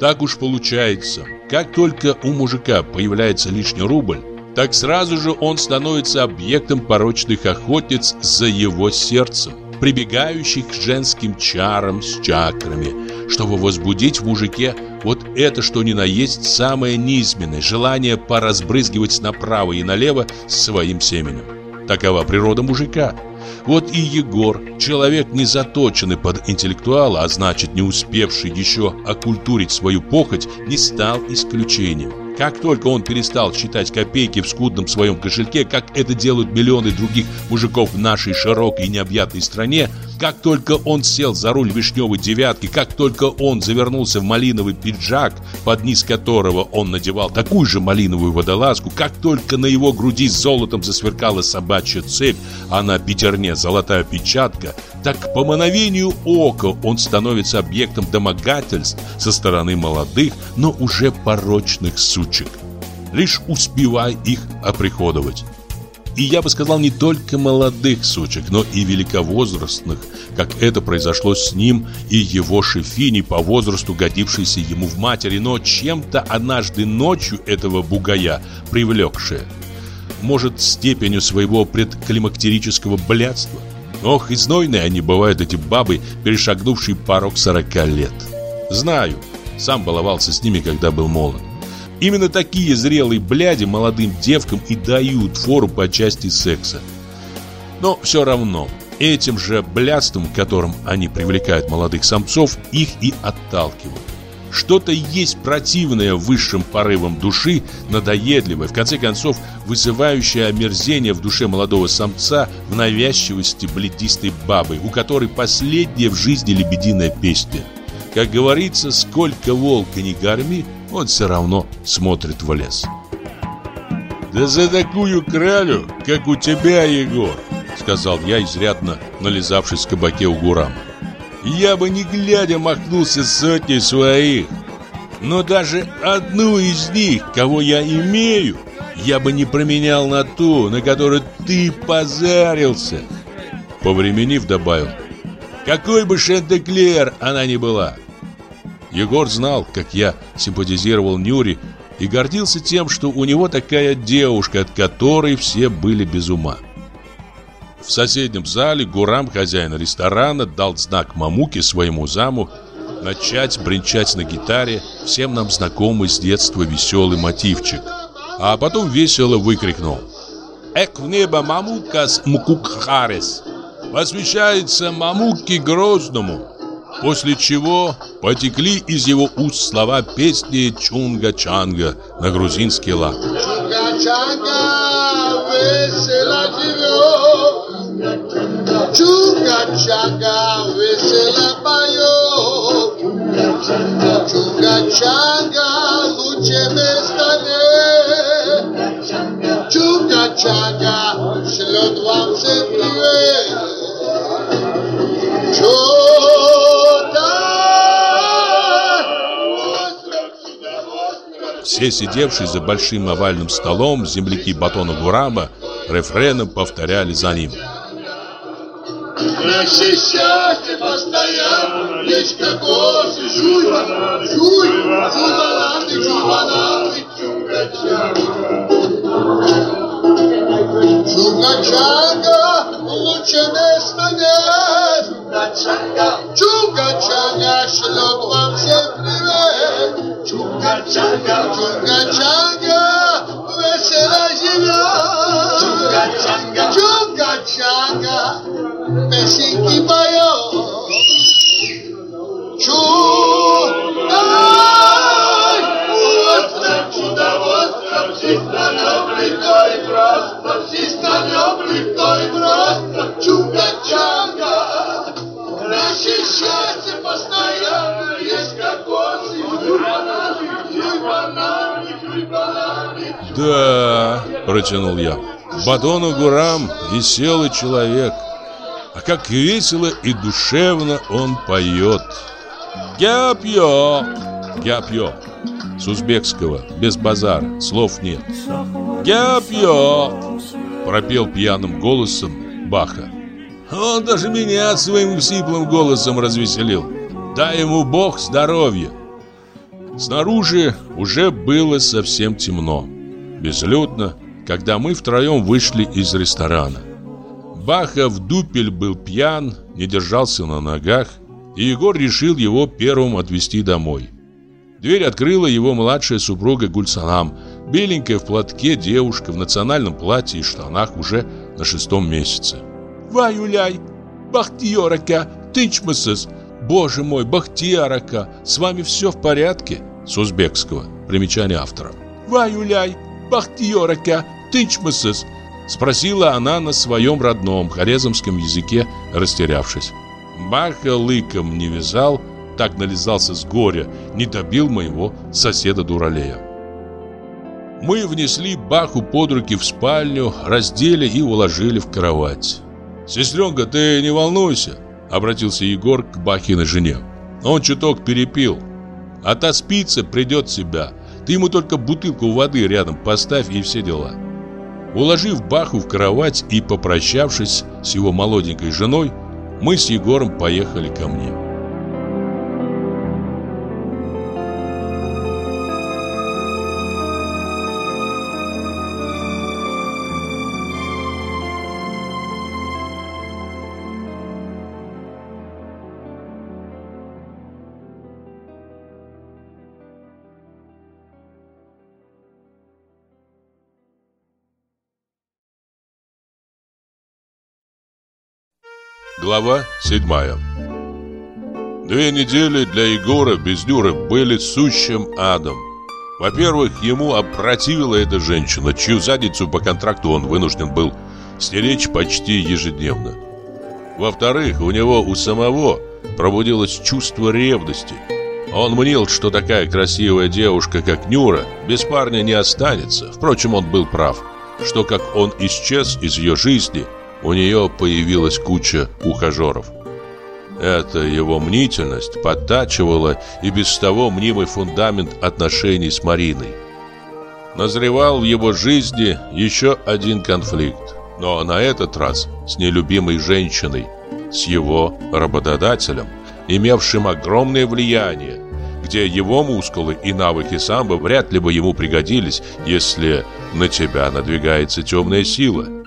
S1: Так уж получается, как только у мужика появляется лишний рубль, так сразу же он становится объектом порочных охотниц за его сердцем, прибегающих к женским чарам с чакрами, чтобы возбудить в мужике вот это, что ни на есть самое низменное желание поразбрызгивать направо и налево своим семенем. Такова природа мужика. Вот и Егор, человек не заточенный под интеллектуала, а значит не успевший еще окультурить свою похоть, не стал исключением. Как только он перестал считать копейки в скудном своем кошельке, как это делают миллионы других мужиков в нашей широкой и необъятной стране, как только он сел за руль вишневой девятки, как только он завернулся в малиновый пиджак, под низ которого он надевал такую же малиновую водолазку, как только на его груди с золотом засверкала собачья цепь, а на пятерне золотая печатка, так по мановению ока он становится объектом домогательств со стороны молодых, но уже порочных сучек. лишь успевая их оприходовать. И я бы сказал не только молодых сучек, но и великовозрастных, как это произошло с ним и его шефини по возрасту, годившейся ему в матери, но чем-то однажды ночью этого бугая привлекшая. Может, степенью своего предклимактерического блядства. Ох, и знойные они бывают, эти бабы, перешагнувшие порог сорока лет. Знаю, сам баловался с ними, когда был молод. Именно такие зрелые бляди молодым девкам и дают фору по части секса. Но все равно, этим же блядством, которым они привлекают молодых самцов, их и отталкивают. Что-то есть противное высшим порывам души, надоедливое, в конце концов, вызывающее омерзение в душе молодого самца в навязчивости бледистой бабы, у которой последняя в жизни лебединая песня. Как говорится, сколько волка не корми, он все равно смотрит в лес.
S4: Да за такую кралю, как у тебя, Егор, сказал я, изрядно нализавшись в кабаке у Гурама. Я бы не глядя махнулся сотней своих. Но даже одну из них, кого я имею, я бы не променял на ту, на которую ты позарился. Повременив, добавил. Какой бы Шантеклер она ни была. Егор знал, как я симпатизировал Нюре и гордился тем, что у него такая девушка, от которой все были без ума. В соседнем зале Гурам, хозяин ресторана, дал знак Мамуке, своему заму, начать бренчать на гитаре всем нам знакомый с детства веселый мотивчик. А потом весело выкрикнул «Эк в небо Мамукас Мукукхарес!» Посвящается Мамуке Грозному, После чего потекли из его уст слова песни Чунга-Чанга на грузинский лад.
S7: Чунга-Чанга, весело живет. Чунга-Чанга, весело поет. Чунга-Чанга, лучше места нет. Чунга-Чанга, шлет вам всем привет.
S1: Все сидевшие за большим овальным столом земляки батона Гурама рефреном повторяли за ним.
S7: Наше счастье постоянно, есть кокосы, жуй, жуй, жуй бананы, жуй бананы, лучше места нет. Чунга-чанга, шлет вам всем привет. Чунга-чанга, чунга-чанга, весело живет. Чунга-чанга, чунга-чанга, песенки поет.
S1: Протянул я. Бадону Гурам веселый человек. А как весело и душевно он поет. Гяпьё, гяпьё. С узбекского, без базара, слов нет. Гяпьё, пропел пьяным голосом Баха. Он даже меня своим сиплым голосом развеселил. Дай ему Бог здоровья. Снаружи уже было совсем темно. Безлюдно, когда мы втроем вышли из ресторана. Баха в дупель был пьян, не держался на ногах, и Егор решил его первым отвезти домой. Дверь открыла его младшая супруга Гульсанам, беленькая в платке девушка в национальном платье и штанах уже на шестом месяце. «Ваюляй! Бахтиорака! Тынчмасыз! Боже мой, Бахтиорака! С вами все в порядке?» С узбекского. Примечание автора. «Ваюляй! Бахтиорака! Тынчмасыз!» Спросила она на своем родном хорезмском языке, растерявшись. Баха лыком не вязал, так нализался с горя, не добил моего соседа Дуралея. Мы внесли Баху под руки в спальню, раздели и уложили в кровать. «Сестренка, ты не волнуйся», — обратился Егор к Бахиной жене. «Он чуток перепил. Отоспится, придет в себя. Ты ему только бутылку воды рядом поставь и все дела. Уложив Баху в кровать и попрощавшись с его молоденькой женой, мы с Егором поехали ко мне. Глава 7 Две недели для Егора без Нюры были сущим адом. Во-первых, ему опротивила эта женщина, чью задницу по контракту он вынужден был стеречь почти ежедневно. Во-вторых, у него у самого пробудилось чувство ревности. Он мнил, что такая красивая девушка, как Нюра, без парня не останется. Впрочем, он был прав, что как он исчез из ее жизни – у нее появилась куча ухажеров. Эта его мнительность подтачивала и без того мнимый фундамент отношений с Мариной. Назревал в его жизни еще один конфликт, но на этот раз с нелюбимой женщиной, с его работодателем, имевшим огромное влияние, где его мускулы и навыки самбо вряд ли бы ему пригодились, если на тебя надвигается темная сила.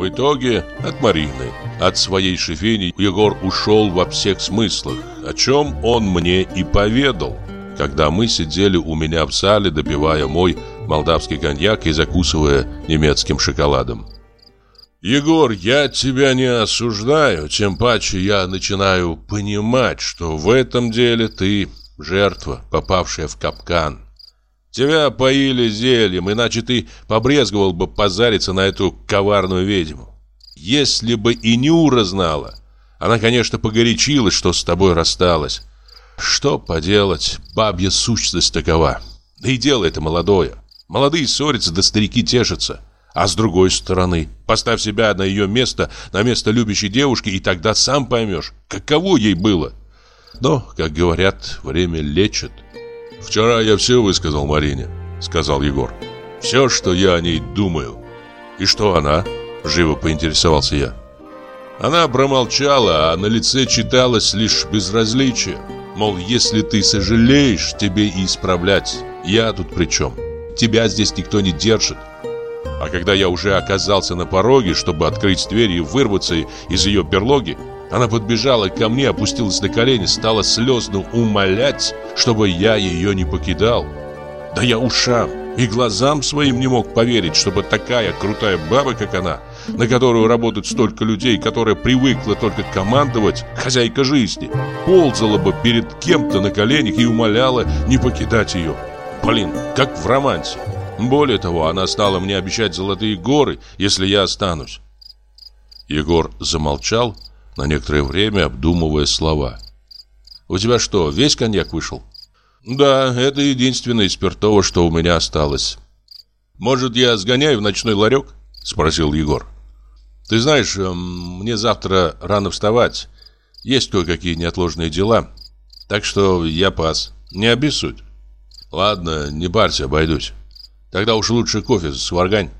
S1: В итоге от Марины, от своей шефини Егор ушел во всех смыслах, о чем он мне и поведал, когда мы сидели у меня в зале, допивая мой молдавский коньяк и закусывая немецким шоколадом. «Егор, я тебя не осуждаю, тем паче я начинаю понимать, что в этом деле ты жертва, попавшая в капкан. Тебя поили зельем, иначе ты побрезговал бы позариться на эту коварную ведьму. Если бы и Нюра знала, она, конечно, погорячилась, что с тобой рассталась. Что поделать, бабья сущность такова. Да и дело это молодое. Молодые ссорятся, да старики тешатся. А с другой стороны, поставь себя на ее место, на место любящей девушки, и тогда сам поймешь, каково ей было. Но, как говорят, время лечит. «Вчера я все высказал Марине», — сказал Егор. «Все, что я о ней думаю». «И что она?» — живо поинтересовался я. Она промолчала, а на лице читалось лишь безразличие. Мол, если ты сожалеешь, тебе и исправлять. Я тут при чем? Тебя здесь никто не держит. А когда я уже оказался на пороге, чтобы открыть дверь и вырваться из ее берлоги, она подбежала ко мне, опустилась на колени, стала слезно умолять, чтобы я ее не покидал. Да я ушам и глазам своим не мог поверить, чтобы такая крутая баба, как она, на которую работают столько людей, которая привыкла только командовать, хозяйка жизни, ползала бы перед кем-то на коленях и умоляла не покидать ее. Блин, как в романсе. Более того, она стала мне обещать золотые горы, если я останусь. Егор замолчал, на некоторое время обдумывая слова. «У тебя что, весь коньяк вышел?» «Да, это единственное спиртово, что у меня осталось». «Может, я сгоняю в ночной ларек?» – спросил Егор. «Ты знаешь, эм, мне завтра рано вставать. Есть кое-какие неотложные дела. Так что я пас. Не обессудь». «Ладно, не парься, обойдусь. Тогда уж лучше кофе сваргань».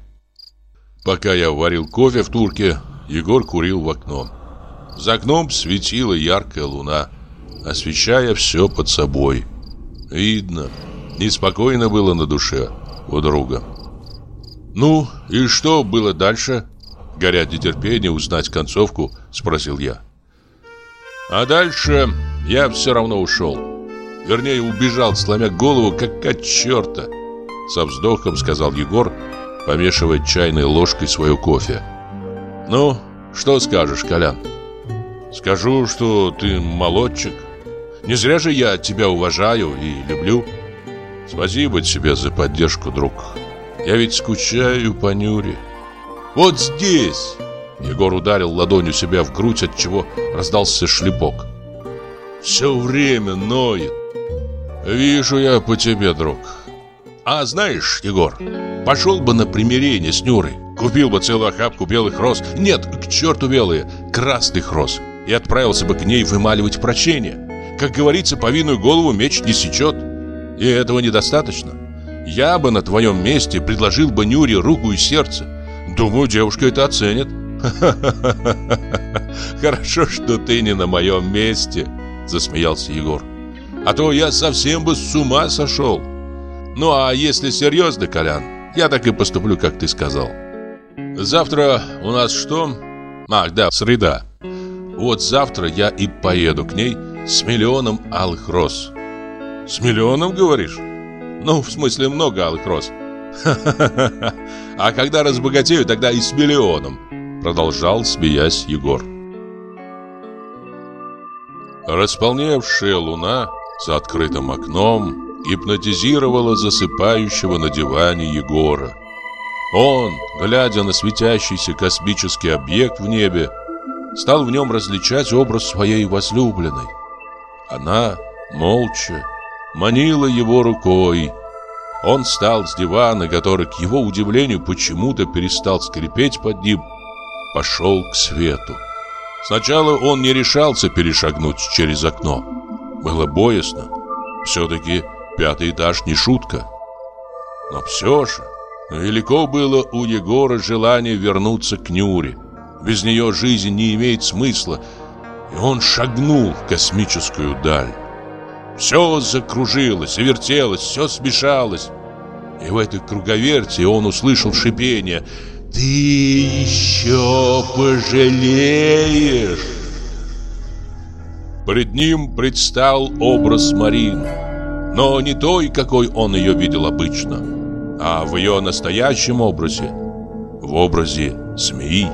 S1: Пока я варил кофе в турке, Егор курил в окно. За окном светила яркая луна, освещая все под собой. Видно, неспокойно было на душе у друга. «Ну, и что было дальше?» Горя нетерпение узнать концовку, спросил я. А дальше я все равно ушел. Вернее, убежал, сломя голову, как от черта. Со вздохом сказал Егор, помешивая чайной ложкой свое кофе. «Ну, что скажешь, Колян?» Скажу, что ты молодчик. Не зря же я тебя уважаю и люблю. Спасибо тебе за поддержку, друг. Я ведь скучаю по Нюре. Вот здесь! Егор ударил ладонью себя в грудь, от чего раздался шлепок. Все время ноет. Вижу я по тебе, друг. А знаешь, Егор, пошел бы на примирение с Нюрой. Купил бы целую охапку белых роз. Нет, к черту белые, красных роз и отправился бы к ней вымаливать прощение. Как говорится, повинную голову меч не сечет. И этого недостаточно. Я бы на твоем месте предложил бы Нюре руку и сердце. Думаю, девушка это оценит. Хорошо, что ты не на моем месте, засмеялся Егор. А то я совсем бы с ума сошел. Ну а если серьезно, Колян, я так и поступлю, как ты сказал. Завтра у нас что? Ах, да, среда. Вот завтра я и поеду к ней с миллионом алых роз. С миллионом, говоришь? Ну, в смысле, много алых роз. А когда разбогатею, тогда и с миллионом, продолжал, смеясь, Егор. Располневшая луна за открытым окном гипнотизировала засыпающего на диване Егора. Он, глядя на светящийся космический объект в небе, стал в нем различать образ своей возлюбленной. Она, молча, манила его рукой. Он встал с дивана, который, к его удивлению, почему-то перестал скрипеть под ним, пошел к свету. Сначала он не решался перешагнуть через окно. Было боязно. Все-таки пятый этаж не шутка. Но все же, велико было у Егора желание вернуться к Нюре. Без нее жизнь не имеет смысла, и он шагнул в космическую даль. Все закружилось и вертелось, все смешалось. И в этой круговерти он услышал шипение «Ты еще пожалеешь!» Пред ним предстал образ Марины, но не той, какой он ее видел обычно, а в ее настоящем образе, в образе змеи.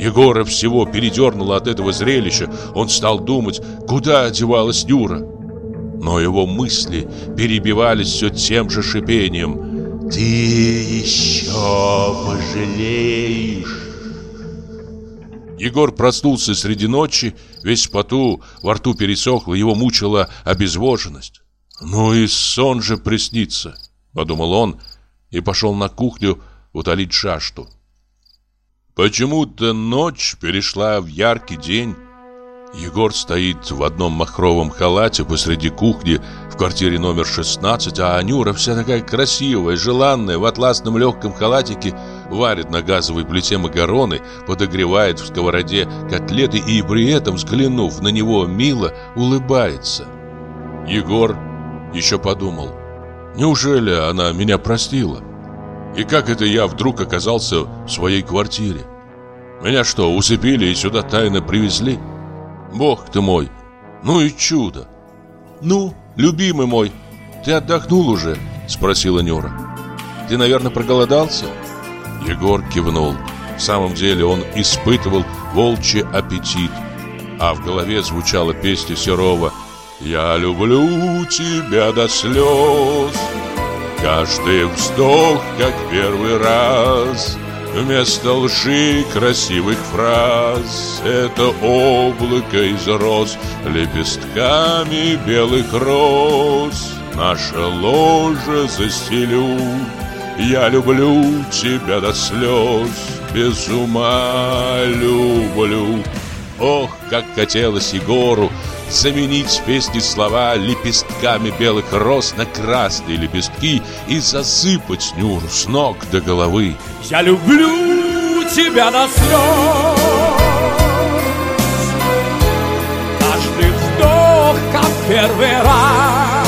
S1: Егора всего передернуло от этого зрелища. Он стал думать, куда одевалась Нюра. Но его мысли перебивались все тем же шипением. «Ты еще пожалеешь!» Егор проснулся среди ночи, весь в поту, во рту пересохло, его мучила обезвоженность. «Ну и сон же приснится», — подумал он и пошел на кухню утолить жажду. Почему-то ночь перешла в яркий день. Егор стоит в одном махровом халате посреди кухни в квартире номер 16, а Анюра вся такая красивая, желанная, в атласном легком халатике, варит на газовой плите макароны, подогревает в сковороде котлеты и при этом, взглянув на него мило, улыбается. Егор еще подумал, неужели она меня простила? И как это я вдруг оказался в своей квартире? Меня что, усыпили и сюда тайно привезли? Бог ты мой, ну и чудо! Ну, любимый мой, ты отдохнул уже? Спросила Нюра. Ты, наверное, проголодался? Егор кивнул. В самом деле он испытывал волчий аппетит, а в голове звучала песня Серова «Я люблю тебя до слез». Каждый вздох, как первый раз Вместо лжи красивых фраз. Это облако из роз Лепестками белых роз. Наше ложе застелю. Я люблю тебя до слез. Без ума люблю. Ох, как хотелось Егору заменить в песне слова лепестками белых роз на красные лепестки и засыпать Нюру с ног до головы.
S8: Я люблю тебя до слез Каждый вздох, как первый раз.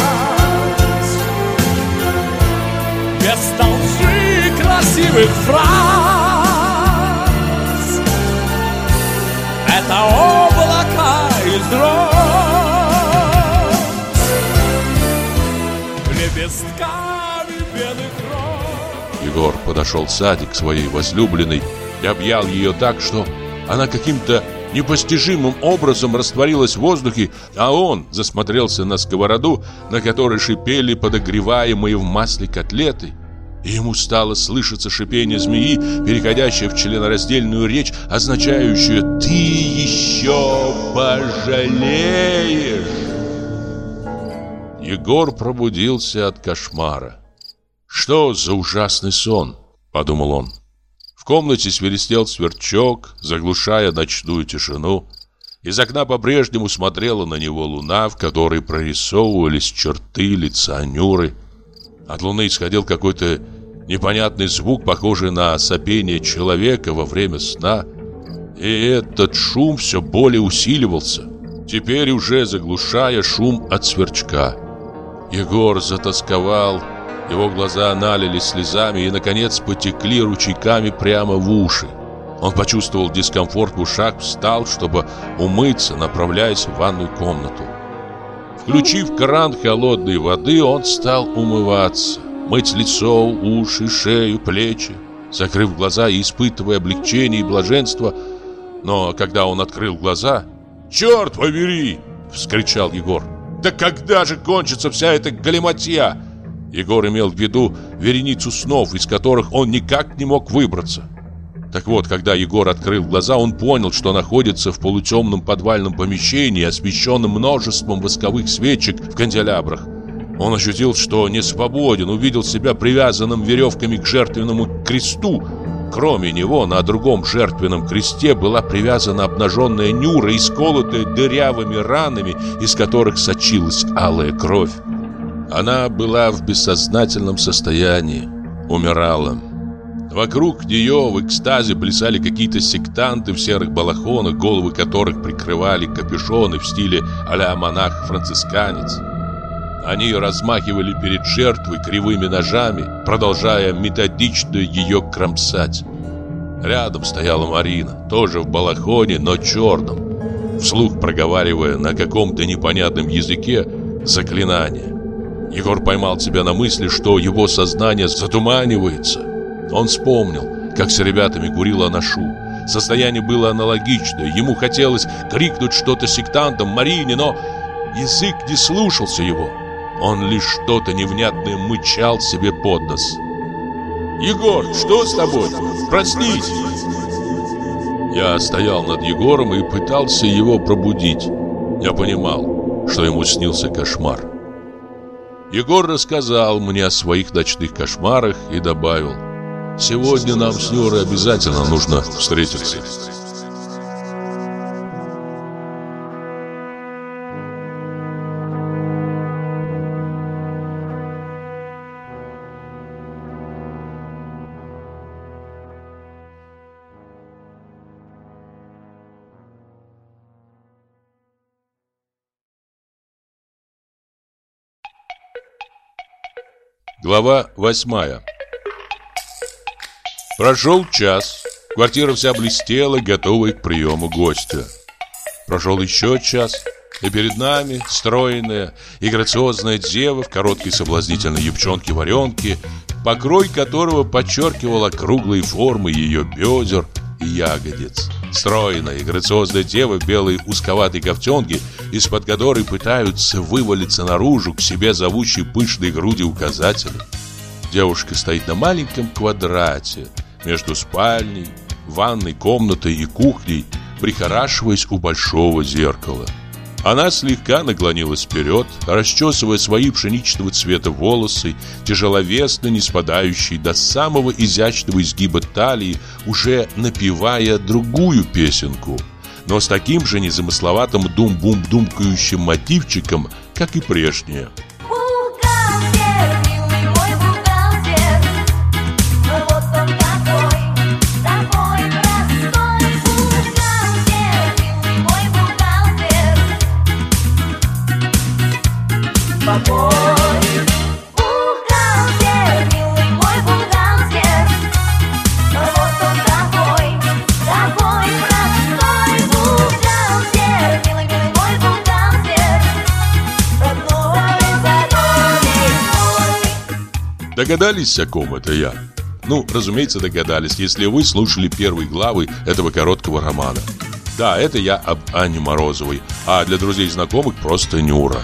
S8: Без толщи красивых фраз
S1: Егор подошел в садик к своей возлюбленной и объял ее так, что она каким-то непостижимым образом растворилась в воздухе, а он засмотрелся на сковороду, на которой шипели подогреваемые в масле котлеты. И ему стало слышаться шипение змеи, переходящее в членораздельную речь, означающую «Ты еще пожалеешь!» Егор пробудился от кошмара. «Что за ужасный сон?» – подумал он. В комнате свиристел сверчок, заглушая ночную тишину. Из окна по-прежнему смотрела на него луна, в которой прорисовывались черты лица Нюры. От луны исходил какой-то непонятный звук, похожий на сопение человека во время сна. И этот шум все более усиливался, теперь уже заглушая шум от сверчка. Егор затасковал, его глаза налились слезами и, наконец, потекли ручейками прямо в уши. Он почувствовал дискомфорт в ушах, встал, чтобы умыться, направляясь в ванную комнату. Включив кран холодной воды, он стал умываться, мыть лицо, уши, шею, плечи, закрыв глаза и испытывая облегчение и блаженство. Но когда он открыл глаза, «Черт побери!» — вскричал Егор. «Да когда же кончится вся эта галиматья?» Егор имел в виду вереницу снов, из которых он никак не мог выбраться. Так вот, когда Егор открыл глаза, он понял, что находится в полутемном подвальном помещении, освещенном множеством восковых свечек в канделябрах. Он ощутил, что не свободен, увидел себя привязанным веревками к жертвенному кресту. Кроме него, на другом жертвенном кресте была привязана обнаженная Нюра, исколотая дырявыми ранами, из которых сочилась алая кровь. Она была в бессознательном состоянии, умирала. Вокруг нее в экстазе плясали какие-то сектанты в серых балахонах, головы которых прикрывали капюшоны в стиле а-ля монах-францисканец. Они размахивали перед жертвой кривыми ножами, продолжая методично ее кромсать. Рядом стояла Марина, тоже в балахоне, но черном, вслух проговаривая на каком-то непонятном языке заклинание. Егор поймал себя на мысли, что его сознание затуманивается. Он вспомнил, как с ребятами курил Анашу. Состояние было аналогичное. Ему хотелось крикнуть что-то сектантам Марине, но язык не слушался его. Он лишь что-то невнятное мычал себе под нос. «Егор, что с тобой? Проснись!» Я стоял над Егором и пытался его пробудить. Я понимал, что ему снился кошмар. Егор рассказал мне о своих ночных кошмарах и добавил «Сегодня нам с Нюрой обязательно нужно встретиться». Глава восьмая Прошел час. Квартира вся блестела, готовая к приему гостя. Прошел еще час, и перед нами стройная и грациозная дева в короткой соблазнительной юбчонке-варенке, покрой которого подчеркивал округлые формы ее бедер ягодиц. Стройная и грациозная дева в белой узковатой ковтенке, из-под которой пытаются вывалиться наружу к себе зовущие пышные груди указатели. Девушка стоит на маленьком квадрате между спальней, ванной комнатой и кухней, прихорашиваясь у большого зеркала. Она слегка наклонилась вперед, расчесывая свои пшеничного цвета волосы, тяжеловесно не спадающие до самого изящного изгиба талии, уже напевая другую песенку, но с таким же незамысловатым дум-бум-думкающим мотивчиком, как и прежняя. Догадались, о ком это я? Ну, разумеется, догадались, если вы слушали первые главы этого короткого романа. Да, это я об Анне Морозовой, а для друзей и знакомых просто Нюра.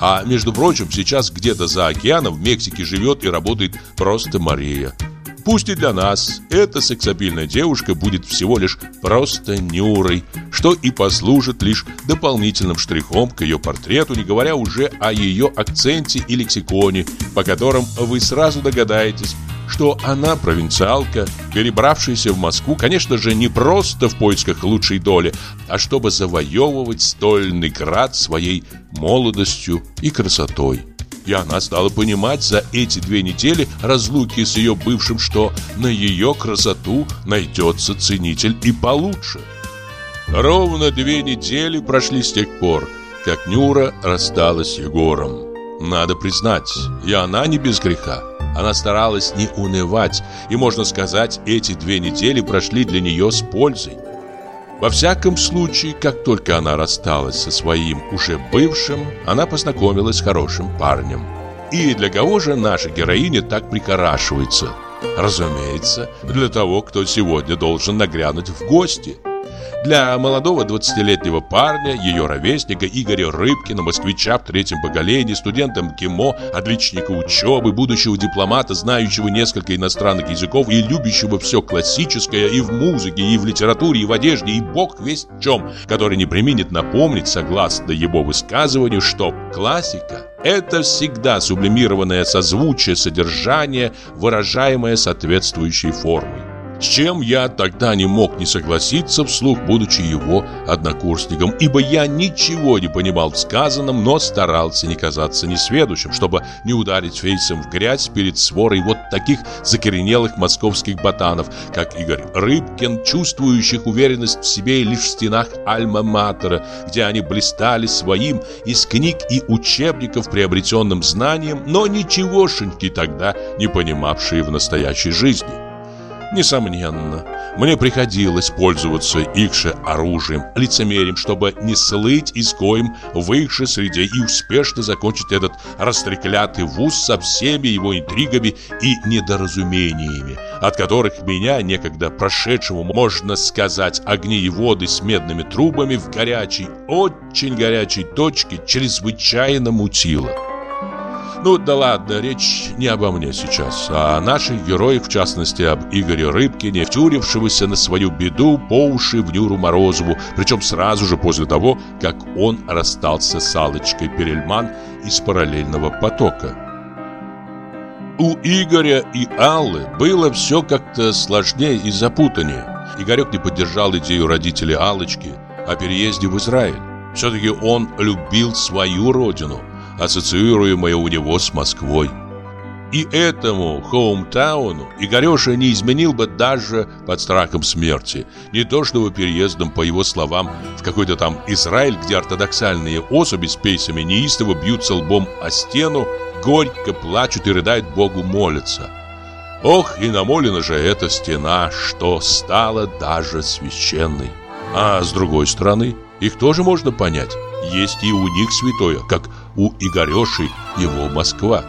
S1: А между прочим, сейчас где-то за океаном в Мексике живет и работает просто Мария. Пусть и для нас эта сексапильная девушка будет всего лишь просто Нюрой, что и послужит лишь дополнительным штрихом к ее портрету, не говоря уже о ее акценте и лексиконе, по которым вы сразу догадаетесь, что она провинциалка, перебравшаяся в Москву, конечно же, не просто в поисках лучшей доли, а чтобы завоевывать стольный град своей молодостью и красотой. И она стала понимать за эти две недели разлуки с ее бывшим, что на ее красоту найдется ценитель и получше. Ровно две недели прошли с тех пор, как Нюра рассталась с Егором. Надо признать, и она не без греха. Она старалась не унывать, и, можно сказать, эти две недели прошли для нее с пользой. Во всяком случае, как только она рассталась со своим уже бывшим, она познакомилась с хорошим парнем. И для кого же наша героиня так прикорашивается? Разумеется, для того, кто сегодня должен нагрянуть в гости – для молодого 20-летнего парня, ее ровесника Игоря Рыбкина, москвича в третьем поколении, студента МГИМО, отличника учебы, будущего дипломата, знающего несколько иностранных языков и любящего все классическое и в музыке, и в литературе, и в одежде, и бог весь в чем, который не применит напомнить, согласно его высказыванию, что классика – это всегда сублимированное созвучие содержания, выражаемое соответствующей формой. С чем я тогда не мог не согласиться вслух, будучи его однокурсником, ибо я ничего не понимал в сказанном, но старался не казаться несведущим, чтобы не ударить фейсом в грязь перед сворой вот таких закоренелых московских ботанов, как Игорь Рыбкин, чувствующих уверенность в себе лишь в стенах Альма-Матера, где они блистали своим из книг и учебников приобретенным знанием, но ничегошеньки тогда не понимавшие в настоящей жизни. Несомненно, мне приходилось пользоваться их же оружием, лицемерием, чтобы не слыть изгоем в их же среде и успешно закончить этот растреклятый вуз со всеми его интригами и недоразумениями, от которых меня, некогда прошедшего, можно сказать, огнееводы с медными трубами в горячей, очень горячей точке чрезвычайно мутило. Ну да ладно, речь не обо мне сейчас, а о наших героях, в частности об Игоре Рыбкине, втюрившегося на свою беду по уши в Нюру Морозову, причем сразу же после того, как он расстался с Аллочкой Перельман из параллельного потока. У Игоря и Аллы было все как-то сложнее и запутаннее. Игорек не поддержал идею родителей Аллочки о переезде в Израиль. Все-таки он любил свою родину – ассоциируемое у него с Москвой. И этому хоумтауну Игореша не изменил бы даже под страхом смерти. Не то чтобы переездом, по его словам, в какой-то там Израиль, где ортодоксальные особи с пейсами неистово бьются лбом о стену, горько плачут и рыдают Богу молятся. Ох, и намолена же эта стена, что стала даже священной. А с другой стороны, их тоже можно понять. Есть и у них святое, как у Игореши его Москва.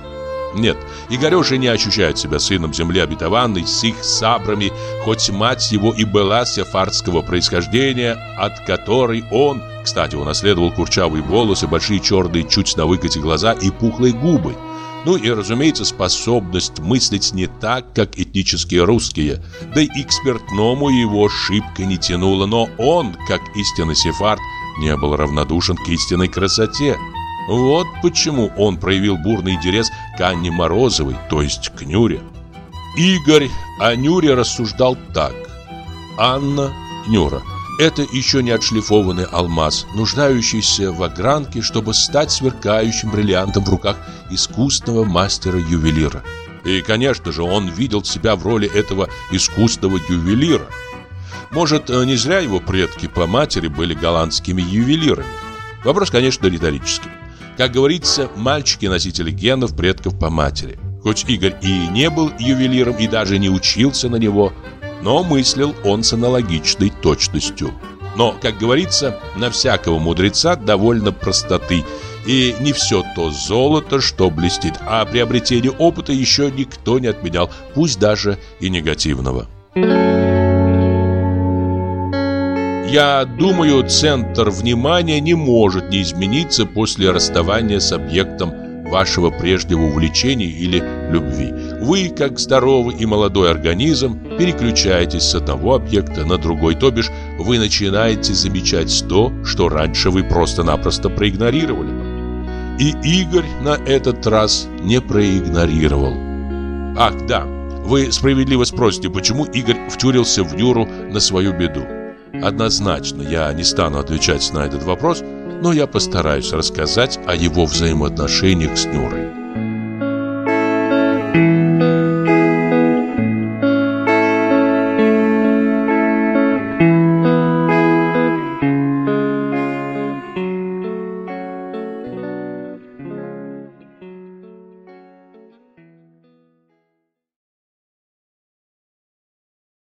S1: Нет, Игореша не ощущает себя сыном земли обетованной с их сабрами, хоть мать его и была сефардского происхождения, от которой он, кстати, унаследовал курчавые волосы, большие черные чуть на выкате глаза и пухлые губы. Ну и, разумеется, способность мыслить не так, как этнические русские. Да и к спиртному его шибко не тянуло, но он, как истинный сефард, не был равнодушен к истинной красоте. Вот почему он проявил бурный интерес к Анне Морозовой, то есть к Нюре. Игорь о Нюре рассуждал так. Анна, Нюра – это еще не отшлифованный алмаз, нуждающийся в огранке, чтобы стать сверкающим бриллиантом в руках искусного мастера-ювелира. И, конечно же, он видел себя в роли этого искусного ювелира. Может, не зря его предки по матери были голландскими ювелирами. Вопрос, конечно, риторический. Как говорится, мальчики носители генов предков по матери. Хоть Игорь и не был ювелиром и даже не учился на него, но мыслил он с аналогичной точностью. Но, как говорится, на всякого мудреца довольно простоты, и не все то золото, что блестит, а приобретение опыта еще никто не отменял, пусть даже и негативного. Я думаю, центр внимания не может не измениться после расставания с объектом вашего прежнего увлечения или любви. Вы, как здоровый и молодой организм, переключаетесь с одного объекта на другой, то бишь вы начинаете замечать то, что раньше вы просто-напросто проигнорировали. И Игорь на этот раз не проигнорировал. Ах, да, вы справедливо спросите, почему Игорь втюрился в Нюру на свою беду. Однозначно я не стану отвечать на этот вопрос, но я постараюсь рассказать о его взаимоотношениях с Нюрой.